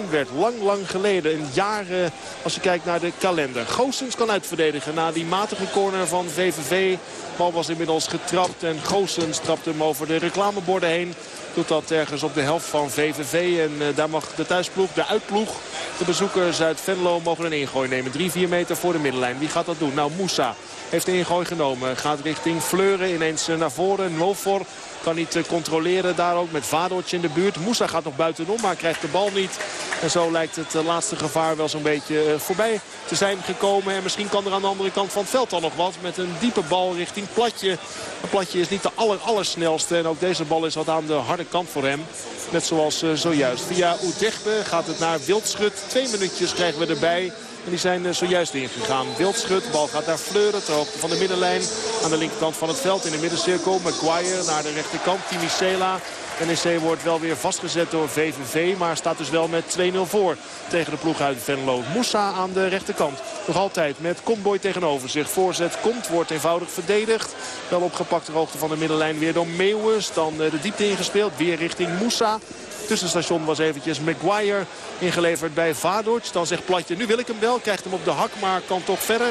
4-1 werd. Lang, lang geleden. Een jaar uh, als je kijkt naar de kalender. Goossens kan uitverdedigen na die matige corner van VVV. De bal was inmiddels getrapt en Goossens trapt hem over de reclameborden heen. Doet dat ergens op de helft van VVV. En uh, daar mag de thuisploeg, de uitploeg, de bezoekers uit Venlo mogen een ingooi nemen. 3-4 meter voor de middenlijn. Wie gaat dat doen? Nou, Moussa heeft de ingooi genomen. Gaat richting Fleuren. Ineens naar voren. Nofor kan niet controleren daar ook met Vadortje in de buurt. Moussa gaat nog buitenom, maar krijgt de bal niet. En zo lijkt het laatste gevaar wel zo'n beetje voorbij te zijn gekomen. En misschien kan er aan de andere kant van het veld dan nog wat. Met een diepe bal richting Platje. Een Platje is niet de aller, allersnelste. En ook deze bal is wat aan de harde kant voor hem. Net zoals zojuist. Via Oedegbe gaat het naar Wildschut. Twee minuutjes krijgen we erbij. En die zijn uh, zojuist ingegaan. Wildschut, de bal gaat naar Fleuren ter hoogte van de middenlijn. Aan de linkerkant van het veld in de middencirkel. Maguire naar de rechterkant. Timicela. NEC wordt wel weer vastgezet door VVV. Maar staat dus wel met 2-0 voor tegen de ploeg uit Venlo. Moussa aan de rechterkant. Nog altijd met Comboy tegenover zich. Voorzet komt, wordt eenvoudig verdedigd. Wel opgepakt ter hoogte van de middenlijn weer door Meeuwis. Dan uh, de diepte ingespeeld. Weer richting Moussa. Tussenstation was eventjes Maguire ingeleverd bij Vadoc. Dan zegt Platje, nu wil ik hem wel. Krijgt hem op de hak, maar kan toch verder.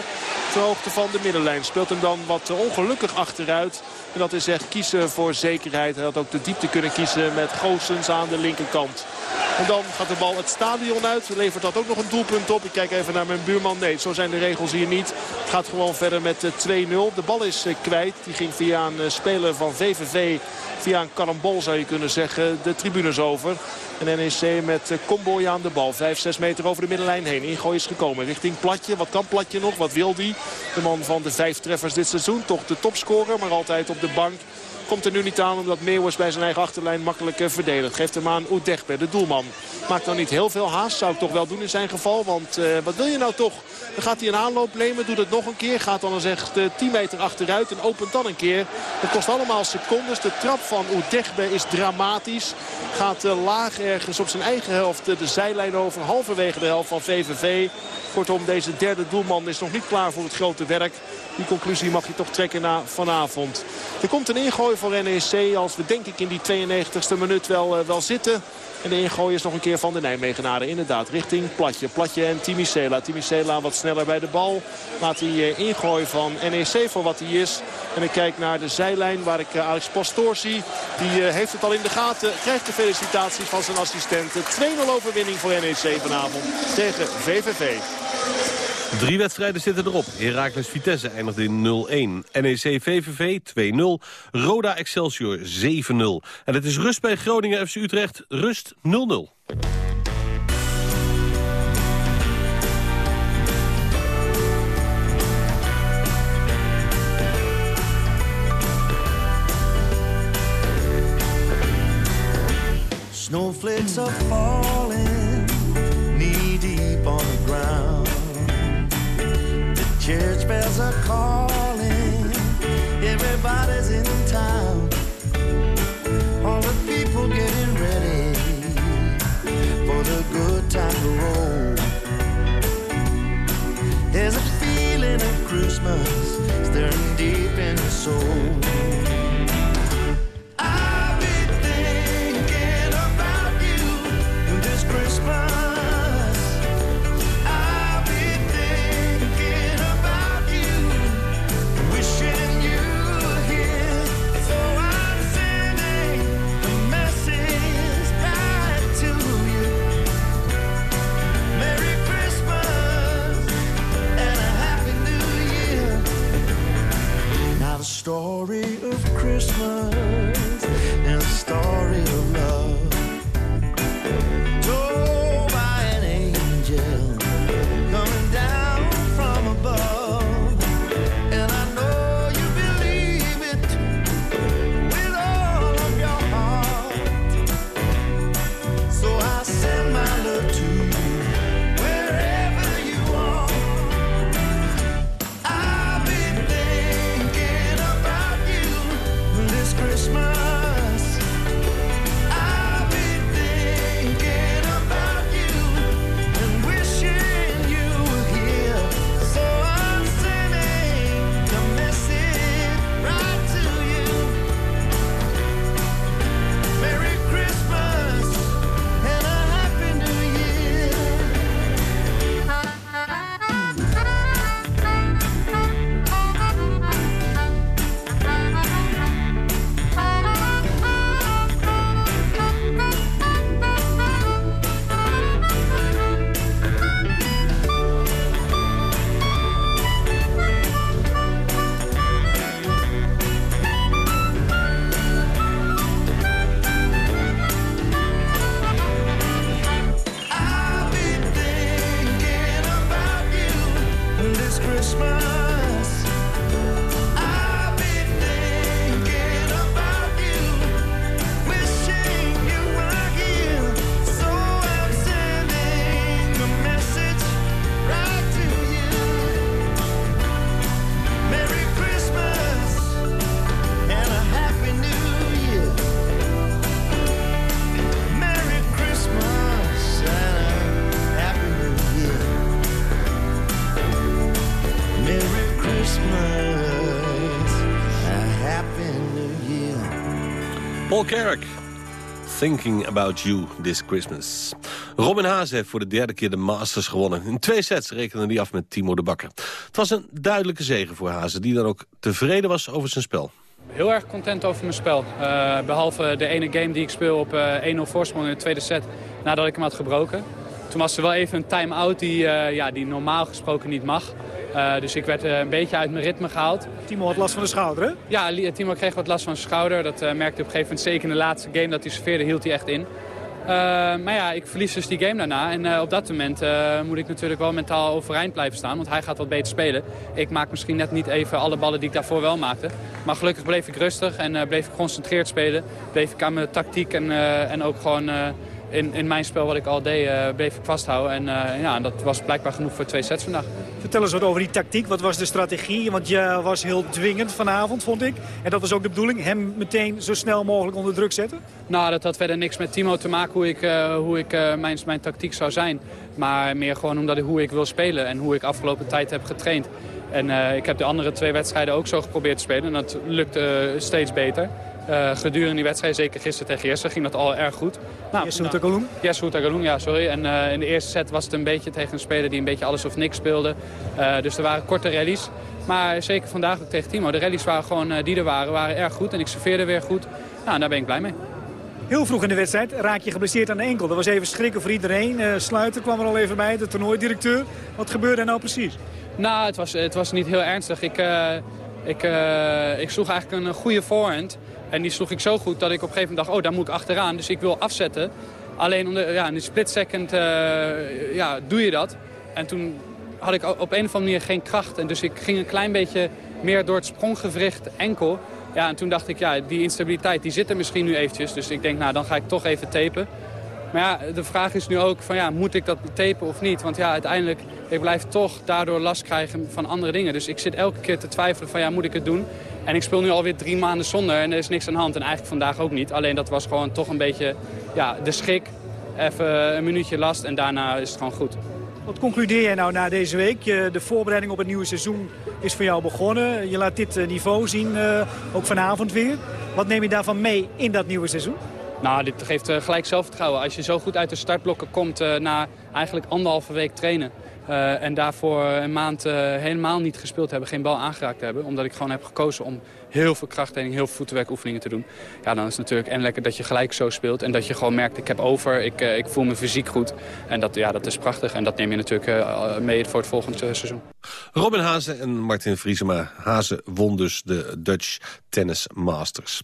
Ter hoogte van de middenlijn. Speelt hem dan wat ongelukkig achteruit. En dat is echt kiezen voor zekerheid. Hij had ook de diepte kunnen kiezen met Goossens aan de linkerkant. En dan gaat de bal het stadion uit. Levert dat ook nog een doelpunt op. Ik kijk even naar mijn buurman. Nee, zo zijn de regels hier niet. Het gaat gewoon verder met 2-0. De bal is kwijt. Die ging via een speler van VVV. Via een karambol zou je kunnen zeggen. De tribunes over. En NEC met Comboy aan de bal. 5, 6 meter over de middenlijn heen. Ingooi is gekomen richting Platje. Wat kan Platje nog? Wat wil die? De man van de vijf treffers dit seizoen. Toch de topscorer, maar altijd op de bank. Komt er nu niet aan omdat Meeuwers bij zijn eigen achterlijn makkelijk verdedigt. Geeft hem aan Oedegbe, de doelman. Maakt dan niet heel veel haast. Zou ik toch wel doen in zijn geval. Want uh, wat wil je nou toch? Dan gaat hij een aanloop nemen. Doet het nog een keer. Gaat dan eens echt uh, 10 meter achteruit. En opent dan een keer. Het kost allemaal secondes. De trap van Oedegbe is dramatisch. Gaat laag ergens op zijn eigen helft de zijlijn over. Halverwege de helft van VVV. Kortom, deze derde doelman is nog niet klaar voor het grote werk. Die conclusie mag je toch trekken na vanavond. Er komt een ingooi voor NEC als we denk ik in die 92e minuut wel, uh, wel zitten. En de ingooi is nog een keer van de Nijmegenaren. Inderdaad, richting Platje. Platje en Timicela. Timicela wat sneller bij de bal. Laat die uh, ingooi van NEC voor wat hij is. En ik kijk naar de zijlijn waar ik uh, Alex Pastoor zie. Die heeft het al in de gaten. Krijgt de felicitatie van zijn assistent. 2-0 overwinning voor NEC vanavond tegen VVV. Drie wedstrijden zitten erop. Heracles Vitesse eindigde in 0-1. NEC VVV 2-0. Roda Excelsior 7-0. En het is rust bij Groningen FC Utrecht. Rust 0-0. Snowflakes are falling church bells are calling. Everybody's in town. All the people getting ready for the good time to roll. There's a feeling of Christmas stirring deep in the soul. Story of Christmas Thinking About You This Christmas. Robin Haase heeft voor de derde keer de Masters gewonnen. In twee sets rekende hij af met Timo de Bakker. Het was een duidelijke zege voor Haase, die dan ook tevreden was over zijn spel. Heel erg content over mijn spel. Eh, behalve de ene game die ik speel op eh 1-0 voorsprong in de tweede set nadat ik hem had gebroken. Toen was er wel even een time-out die, eh, ja, die normaal gesproken niet mag. Eh, dus ik werd eh, een beetje uit mijn ritme gehaald. Timo had last van de schouder, hè? Ja, Li- Timo kreeg wat last van zijn schouder. Dat eh, merkte hij op een gegeven moment zeker in de laatste game dat hij serveerde, hield hij echt in. Eh, maar ja, ik verlies dus die game daarna. En eh, op dat moment eh, moet ik natuurlijk wel mentaal overeind blijven staan. Want hij gaat wat beter spelen. Ik maak misschien net niet even alle ballen die ik daarvoor wel maakte. Maar gelukkig bleef ik rustig en eh, bleef ik geconcentreerd spelen. Bleef ik aan mijn tactiek en, eh, en ook gewoon eh, in, in mijn spel wat ik al deed, eh, bleef ik vasthouden. En eh, ja, dat was blijkbaar genoeg voor twee sets vandaag. Vertel eens wat over die tactiek. Wat was de strategie? Want je was heel dwingend vanavond, vond ik. En dat was ook de bedoeling. Hem meteen zo snel mogelijk onder druk zetten. Nou, dat had verder niks met Timo te maken hoe ik, eh, hoe ik mijn, mijn tactiek zou zijn. Maar meer gewoon omdat ik, hoe ik wil spelen en hoe ik afgelopen tijd heb getraind. En ik heb de andere twee wedstrijden ook zo geprobeerd te spelen. En dat lukte eh, steeds beter. Eh, gedurende die wedstrijd, zeker gisteren tegen Jesse, ging dat al erg goed. Nou, Jesse Houtagaloen? Jesse Houtagaloen, ja, sorry. En eh, in de eerste set was het een beetje tegen een speler die een beetje alles of niks speelde. Eh, dus er waren korte rallies. Maar zeker vandaag ook tegen Timo. De rallies waren gewoon, die er waren, waren erg goed. En ik serveerde weer goed. Nou, daar ben ik blij mee. Heel vroeg in de wedstrijd raak je geblesseerd aan de enkel. Dat was even schrikken voor iedereen. Sluiter kwam er al even bij, de toernooidirecteur. Wat gebeurde er nou precies? Nou, het was, het was niet heel ernstig. Ik, ik, ik sloeg eigenlijk een goede voorhand. En die sloeg ik zo goed dat ik op een gegeven moment dacht... oh, daar moet ik achteraan. Dus ik wil afzetten. Alleen onder, ja, in een split second ja, doe je dat. En toen had ik op een of andere manier geen kracht. En dus ik ging een klein beetje meer door het spronggewricht enkel. Ja, en toen dacht ik, ja, die instabiliteit die zit er misschien nu eventjes. Dus ik denk, nou, dan ga ik toch even tapen. Maar ja, de vraag is nu ook van ja, moet ik dat tapen of niet? Want ja, uiteindelijk, ik blijf toch daardoor last krijgen van andere dingen. Dus ik zit elke keer te twijfelen van ja, moet ik het doen? En ik speel nu alweer drie maanden zonder en er is niks aan de hand. En eigenlijk vandaag ook niet. Alleen dat was gewoon toch een beetje ja, de schrik. Even een minuutje last en daarna is het gewoon goed. Wat concludeer jij nou na deze week? De voorbereiding op het nieuwe seizoen is voor jou begonnen. Je laat dit niveau zien, ook vanavond weer. Wat neem je daarvan mee in dat nieuwe seizoen? Nou, dit geeft gelijk zelfvertrouwen. Als je zo goed uit de startblokken komt na eigenlijk anderhalve week trainen... Uh, en daarvoor een maand helemaal niet gespeeld hebben, geen bal aangeraakt hebben. Omdat ik gewoon heb gekozen om heel veel krachttraining, heel veel voetenwerkoefeningen te doen. Ja, dan is het natuurlijk en lekker dat je gelijk zo speelt. En dat je gewoon merkt, ik heb over, ik, ik voel me fysiek goed. En dat, ja, dat is prachtig. En dat neem je natuurlijk mee voor het volgende seizoen. Robin Hazen en Martin Vriesema. Hazen won dus de Dutch Tennis Masters.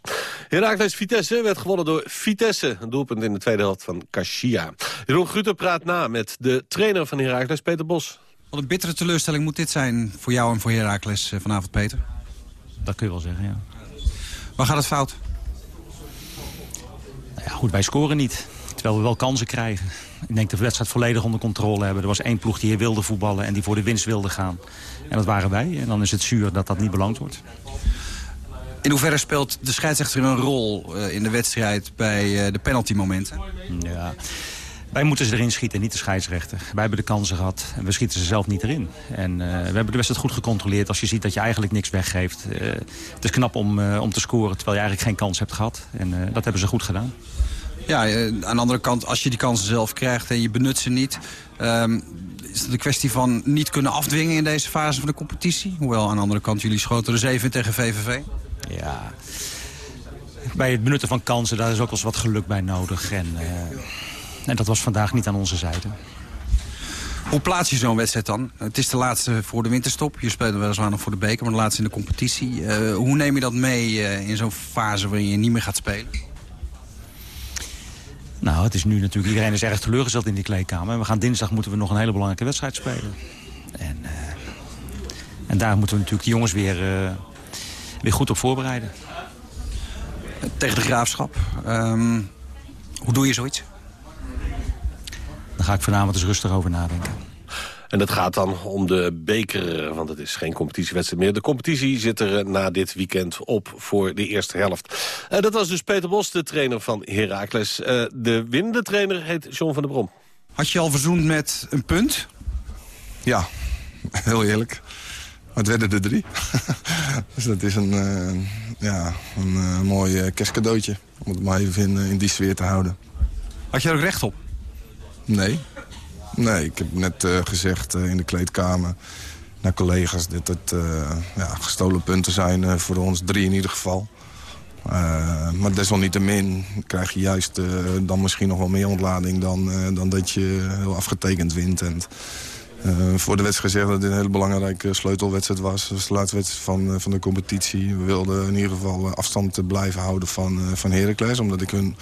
Herakles Vitesse werd gewonnen door Vitesse. Een doelpunt in de tweede helft van Kashia. Jeroen Gruter praat na met de trainer van Herakles, Peter Bos. Wat een bittere teleurstelling moet dit zijn voor jou en voor Herakles vanavond, Peter? Dat kun je wel zeggen, ja. Waar gaat het fout? Nou ja, goed, wij scoren niet. Terwijl we wel kansen krijgen. Ik denk dat de wedstrijd volledig onder controle hebben. Er was één ploeg die hier wilde voetballen en die voor de winst wilde gaan. En dat waren wij. En dan is het zuur dat dat niet belangt wordt. In hoeverre speelt de scheidsrechter een rol uh, in de wedstrijd bij uh, de penaltymomenten? Ja, wij moeten ze erin schieten, niet de scheidsrechter. Wij hebben de kansen gehad en we schieten ze zelf niet erin. En uh, we hebben de wedstrijd goed gecontroleerd. Als je ziet dat je eigenlijk niks weggeeft. het is knap om, om te scoren terwijl je eigenlijk geen kans hebt gehad. En dat hebben ze goed gedaan. Ja, aan de andere kant, als je die kansen zelf krijgt en je benut ze niet... Um, is het een kwestie van niet kunnen afdwingen in deze fase van de competitie? Hoewel, aan de andere kant, jullie schoten er 7 tegen VVV. Ja, bij het benutten van kansen, daar is ook wel eens wat geluk bij nodig. En, uh, en dat was vandaag niet aan onze zijde. Hoe plaats je zo'n wedstrijd dan? Het is de laatste voor de winterstop. Je speelt weliswaar nog voor de beker, maar de laatste in de competitie. Uh, hoe neem je dat mee uh, in zo'n fase waarin je niet meer gaat spelen? Nou, het is nu natuurlijk... Iedereen is erg teleurgesteld in die kleedkamer. We gaan dinsdag moeten we nog een hele belangrijke wedstrijd spelen. En, uh, en daar moeten we natuurlijk de jongens weer, uh, weer goed op voorbereiden. Tegen de Graafschap. Um, hoe doe je zoiets? Daar ga ik vanavond eens rustig over nadenken. En dat gaat dan om de beker, want het is geen competitiewedstrijd meer. De competitie zit er na dit weekend op voor de eerste helft. Uh, dat was dus Peter Bos, de trainer van Heracles. Uh, de winnende trainer heet John van der Brom. Had je al verzoend met een punt? Ja, heel eerlijk. Maar het werden er drie. dus dat is een, uh, ja, een mooi kerstcadeautje. Om het maar even in, in die sfeer te houden. Had je er ook recht op? Nee. Nee, ik heb net uh, gezegd uh, in de kleedkamer naar collega's... dat het uh, ja, gestolen punten zijn voor ons, drie in ieder geval. maar desalniettemin krijg je juist dan misschien nog wel meer ontlading... dan, dan dat je heel afgetekend wint. En, voor de wedstrijd gezegd dat dit een hele belangrijke sleutelwedstrijd was. De laatste wedstrijd van, van de competitie. We wilden in ieder geval afstand blijven houden van, van Heracles... omdat ik hun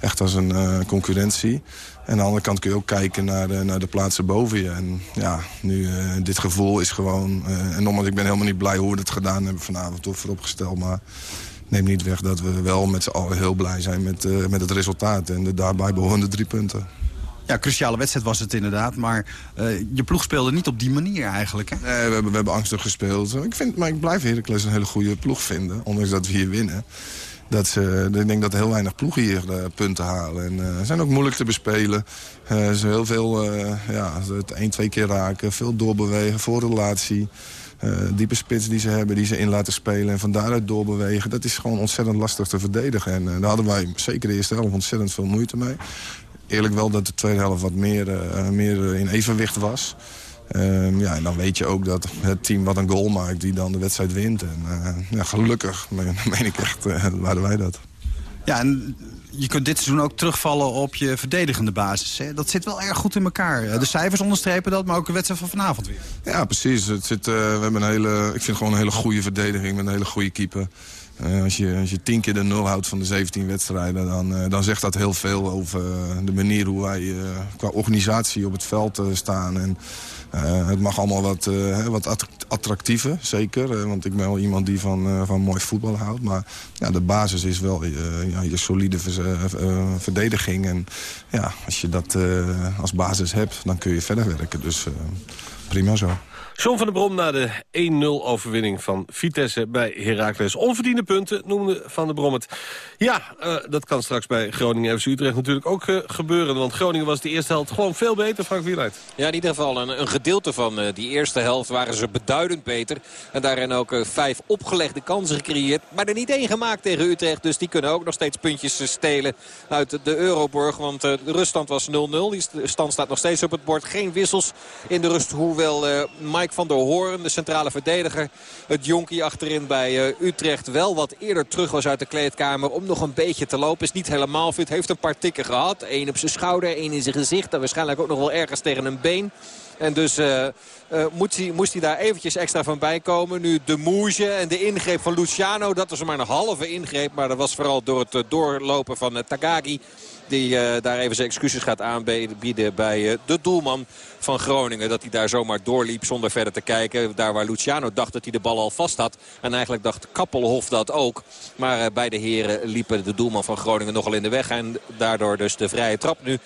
echt als een concurrentie en aan de andere kant kun je ook kijken naar de, naar de plaatsen boven je. En ja, nu, uh, dit gevoel is gewoon... Uh, en nogmaals, ik ben helemaal niet blij hoe we het gedaan hebben vanavond of vooropgesteld. Maar neem niet weg dat we wel met z'n allen heel blij zijn met, uh, met het resultaat. En de daarbij behorende drie punten. Ja, cruciale wedstrijd was het inderdaad. Maar uh, je ploeg speelde niet op die manier eigenlijk. Hè? Nee, we hebben, we hebben angstig gespeeld. Ik, vind, maar ik blijf Heracles een hele goede ploeg vinden. Ondanks dat we hier winnen dat ze, ik denk dat heel weinig ploegen hier uh, punten halen. En uh, zijn ook moeilijk te bespelen. Uh, ze heel veel, ja, het één, twee keer raken, veel doorbewegen, voorrelatie. diepe spits die ze hebben, die ze in laten spelen en van daaruit doorbewegen. Dat is gewoon ontzettend lastig te verdedigen. En daar hadden wij zeker de eerste helft ontzettend veel moeite mee. Eerlijk wel dat de tweede helft wat meer, meer in evenwicht was. Um, ja, en dan weet je ook dat het team wat een goal maakt... die dan de wedstrijd wint. En uh, ja, gelukkig, meen ik echt, uh, waren wij dat. Ja, en je kunt dit seizoen ook terugvallen op je verdedigende basis. Hè? Dat zit wel erg goed in elkaar. Eh, De cijfers onderstrepen dat, maar ook de wedstrijd van vanavond weer. Ja, precies. Het zit, eh, we hebben een hele, ik vind gewoon een hele goede verdediging met een hele goede keeper. Eh, als, je, als je tien keer de nul houdt van de 17 wedstrijden... dan, eh, dan zegt dat heel veel over eh, de manier hoe wij qua organisatie op het veld staan. En, het mag allemaal wat, wat attract- attractiever, zeker. want ik ben wel iemand die van, van mooi voetbal houdt. Maar ja, de basis is wel ja, je solide verdediging. En ja, als je dat als basis hebt, dan kun je verder werken. Dus prima zo. John van der Brom na de 1-0 overwinning van Vitesse bij Heracles. Onverdiende punten noemde Van der Brom het. Ja, eh, dat kan straks bij Groningen FC Utrecht natuurlijk ook eh, gebeuren. Want Groningen was de eerste helft gewoon veel beter, Frank Wieluid. Ja, in ieder geval een, een gedeelte van eh, die eerste helft waren ze beduidend beter. En daarin ook vijf opgelegde kansen gecreëerd. Maar er niet één gemaakt tegen Utrecht. Dus die kunnen ook nog steeds puntjes stelen uit de Euroborg. Want de ruststand was 0-0. Die st- stand staat nog steeds op het bord. Geen wissels in de rust. Hoewel eh, Van der Hoorn, de centrale verdediger... het jonkie achterin bij eh, Utrecht wel wat eerder terug was uit de kleedkamer... om nog een beetje te lopen. Is niet helemaal fit. Heeft een paar tikken gehad. Eén op zijn schouder, één in zijn gezicht. En waarschijnlijk ook nog wel ergens tegen een been. En dus uh, uh, moest, hij, moest hij daar eventjes extra van bij komen. Nu de Moege en de ingreep van Luciano. Dat was maar een halve ingreep. Maar dat was vooral door het doorlopen van Tagagi. Die uh, daar even zijn excuses gaat aanbieden bij uh, de doelman van Groningen. Dat hij daar zomaar doorliep zonder verder te kijken. Daar waar Luciano dacht dat hij de bal al vast had. En eigenlijk dacht Kappelhof dat ook. Maar uh, beide heren liepen de doelman van Groningen nogal in de weg. En daardoor dus de vrije trap nu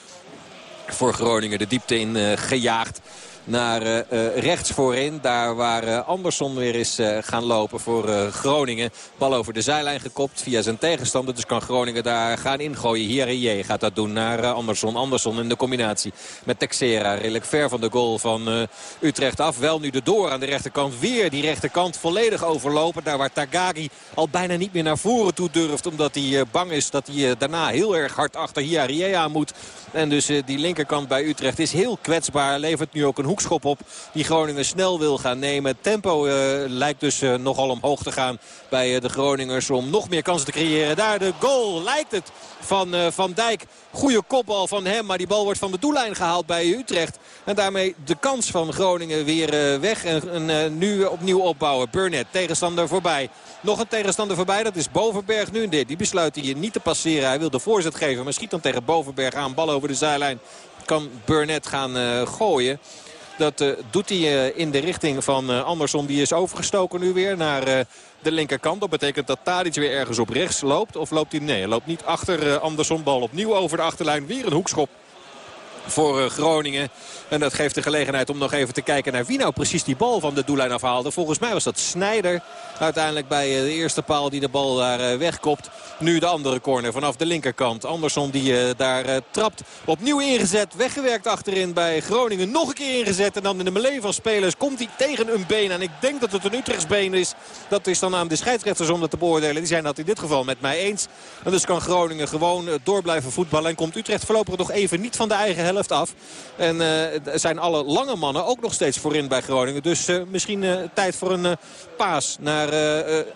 voor Groningen de diepte in gejaagd naar uh, uh, rechts voorin. Daar waar uh, Andersson weer is gaan lopen voor Groningen. Bal over de zijlijn gekopt via zijn tegenstander. Dus kan Groningen daar gaan ingooien. Hier gaat dat doen naar Andersson. Andersson in de combinatie met Texera. Redelijk ver van de goal van Utrecht af. Wel nu de door aan de rechterkant. Weer die rechterkant volledig overlopen. Daar waar Tagagi al bijna niet meer naar voren toe durft. Omdat hij bang is dat hij daarna heel erg hard achter Hiarie aan moet. En dus die linkerkant bij Utrecht is heel kwetsbaar. Levert nu ook een hoekschop op die Groningen snel wil gaan nemen. Tempo uh, lijkt dus uh, nogal omhoog te gaan bij uh, de Groningers om nog meer kansen te creëren. Daar de goal lijkt het van Van Dijk. Goede kopbal van hem, maar die bal wordt van de doellijn gehaald bij Utrecht. En daarmee de kans van Groningen weer weg. En, nu opnieuw opbouwen. Burnett, tegenstander voorbij. Nog een tegenstander voorbij, dat is Bovenberg nu. Die besluit hier niet te passeren. Hij wil de voorzet geven, maar schiet dan tegen Bovenberg aan. Bal over de zijlijn. Kan Burnett gaan gooien. Dat uh, doet hij uh, in de richting van uh, Andersson. Die is overgestoken nu weer naar de linkerkant. Dat betekent dat Tadic weer ergens op rechts loopt. Of loopt hij? Nee, hij loopt niet achter Andersson. Bal opnieuw over de achterlijn. Weer een hoekschop voor Groningen. En dat geeft de gelegenheid om nog even te kijken naar wie nou precies die bal van de doellijn afhaalde. Volgens mij was dat Snijder uiteindelijk bij de eerste paal die de bal daar wegkopt. Nu de andere corner vanaf de linkerkant. Andersson die daar trapt. Opnieuw ingezet. Weggewerkt achterin bij Groningen. Nog een keer ingezet. En dan in de melee van spelers komt hij tegen een been. En ik denk dat het een Utrechtsbeen is. Dat is dan aan de scheidsrechters om dat te beoordelen. Die zijn dat in dit geval met mij eens. En dus kan Groningen gewoon door blijven voetballen. En komt Utrecht voorlopig nog even niet van de eigen helft af. En uh, zijn alle lange mannen ook nog steeds voorin bij Groningen. Dus uh, misschien uh, tijd voor een paas naar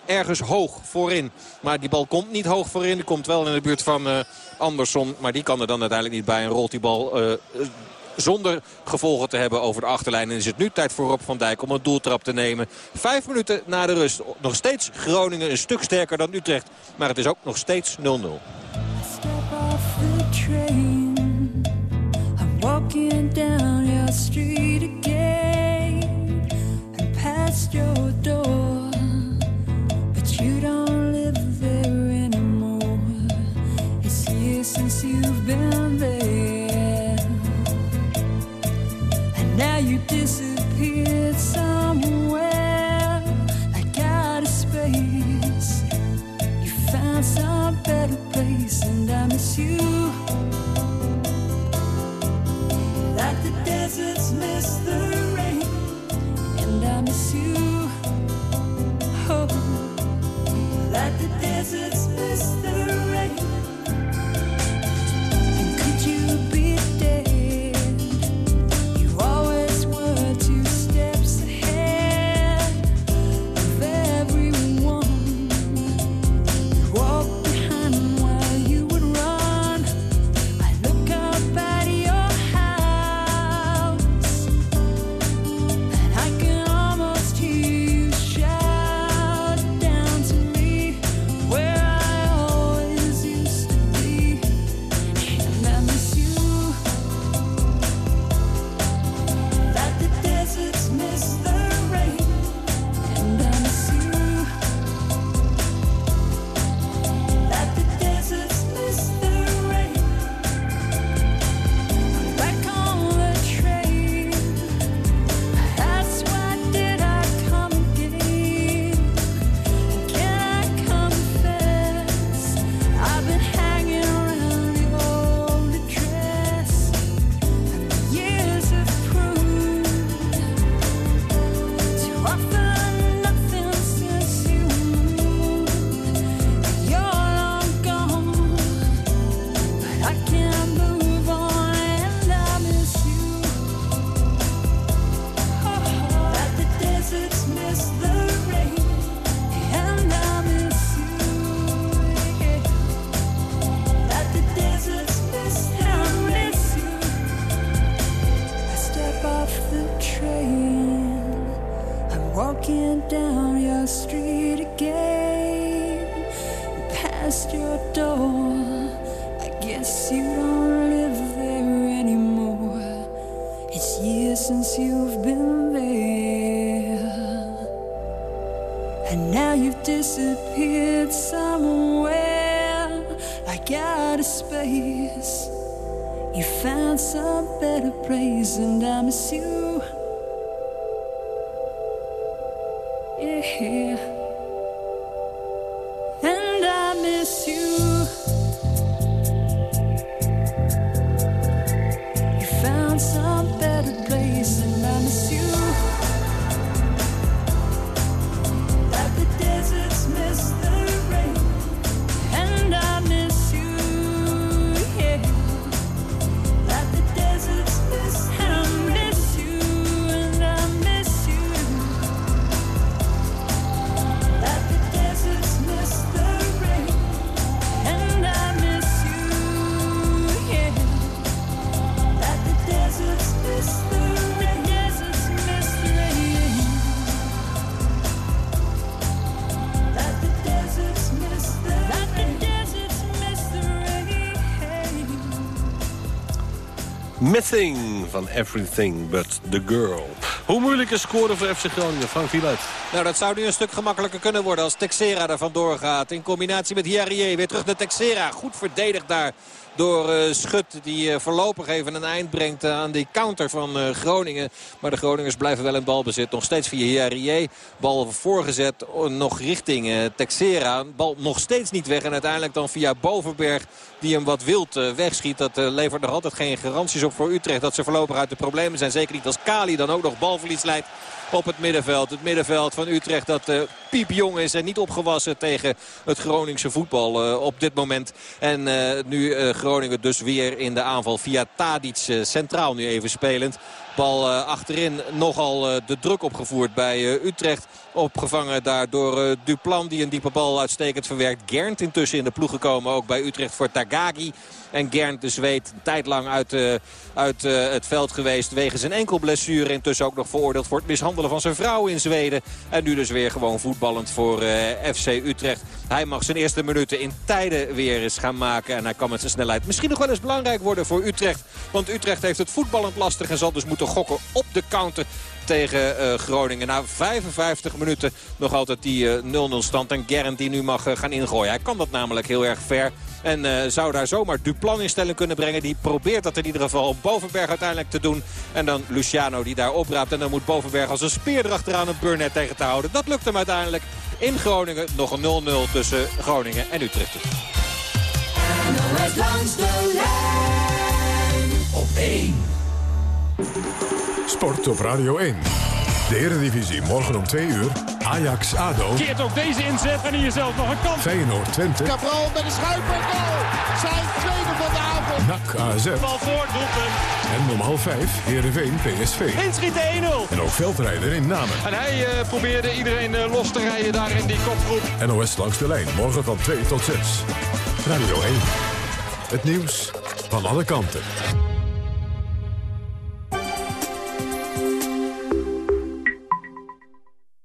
ergens hoog voorin. Maar die bal komt niet hoog voorin. Die komt wel in de buurt van Andersson. Maar die kan er dan uiteindelijk niet bij. En rolt die bal zonder gevolgen te hebben over de achterlijn. En is het nu tijd voor Rob van Dijk om een doeltrap te nemen. Vijf minuten na de rust. Nog steeds Groningen een stuk sterker dan Utrecht. Maar het is ook nog steeds 0-0. Street again and past your door, but you don't live there anymore. It's years since you've been there, and now you disappeared somewhere like out of space. You found some better place, and I miss you. Deserts miss the rain And I miss you. Oh Like the deserts miss the Missing van Everything But The Girl. Hoe moeilijk is scoren voor FC Groningen? Frank Wieluid. Nou, dat zou nu een stuk gemakkelijker kunnen worden als Texera er vandoor gaat. In combinatie met Hiarie. Weer terug naar Texera. Goed verdedigd daar door eh, Schut. Die eh, voorlopig even een eind brengt eh, aan die counter van Groningen. Maar de Groningers blijven wel in balbezit. Nog steeds via Hiarie. Bal voorgezet nog richting Texera. Bal nog steeds niet weg. En uiteindelijk dan via Bovenberg die hem wat wild wegschiet. Dat levert nog altijd geen garanties op voor Utrecht. Dat ze voorlopig uit de problemen zijn. Zeker niet als Kali dan ook nog balverlies leidt op het middenveld. Het middenveld van Utrecht dat eh, piepjong is en niet opgewassen tegen het Groningse voetbal eh, op dit moment. En eh, nu Groningen dus weer in de aanval via Tadic centraal nu even spelend. Bal achterin nogal de druk opgevoerd bij Utrecht. Opgevangen daar door Duplan die een diepe bal uitstekend verwerkt. Gernt intussen in de ploeg gekomen ook bij Utrecht voor Tagagi. En Gernt de Zweet een tijd lang uit, eh, uit eh, het veld geweest. Wegens een enkel blessure. Intussen ook nog veroordeeld voor het mishandelen van zijn vrouw in Zweden. En nu dus weer gewoon voetballend voor eh, FC Utrecht. Hij mag zijn eerste minuten in tijden weer eens gaan maken. En hij kan met zijn snelheid misschien nog wel eens belangrijk worden voor Utrecht. Want Utrecht heeft het voetballend lastig en zal dus moeten gokken op de counter tegen eh, Groningen. Na 55 minuten nog altijd die eh, 0-0 stand. En Gerrand die nu mag eh, gaan ingooien. Hij kan dat namelijk heel erg ver. En eh, zou daar zomaar Duplan in stelling kunnen brengen. Die probeert dat in ieder geval om Bovenberg uiteindelijk te doen. En dan Luciano die daar opraapt. En dan moet Bovenberg als een speer erachteraan een Burnett tegen te houden. Dat lukt hem uiteindelijk in Groningen. Nog een 0-0 tussen Groningen en Utrecht. NOS langs de lijn op 1. Sport op Radio 1. De Eredivisie morgen om 2 uur. Ajax-ADO. Keert ook deze inzet en hier zelf nog een kans. Feyenoord-Twente. Cabral met een schuiver. Goal! Zijn tweede van de avond. NAC AZ. Bal voor, doelpunt. En om half 5 Heerenveen PSV. Inschieten 1-0. En ook veldrijder in Namen. En hij eh, probeerde iedereen eh, los te rijden daar in die kopgroep. NOS langs de lijn. Morgen van 2 tot 6. Radio 1. Het nieuws van alle kanten.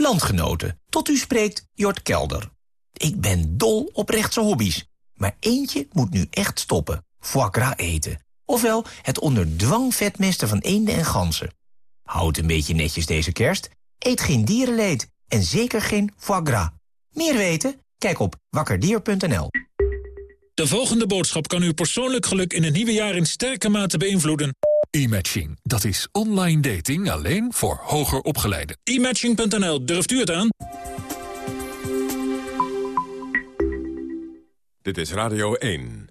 Landgenoten, tot u spreekt Jort Kelder. Ik ben dol op rechtse hobby's. Maar eentje moet nu echt stoppen. Foie gras eten. Ofwel het onder dwang vetmesten van eenden en ganzen. Houd een beetje netjes deze kerst. Eet geen dierenleed. En zeker geen foie gras. Meer weten? Kijk op wakkerdier.nl. De volgende boodschap kan uw persoonlijk geluk in het nieuwe jaar in sterke mate beïnvloeden. E-matching, dat is online dating alleen voor hoger opgeleiden. E-matching.nl, durft u het aan? Dit is Radio 1.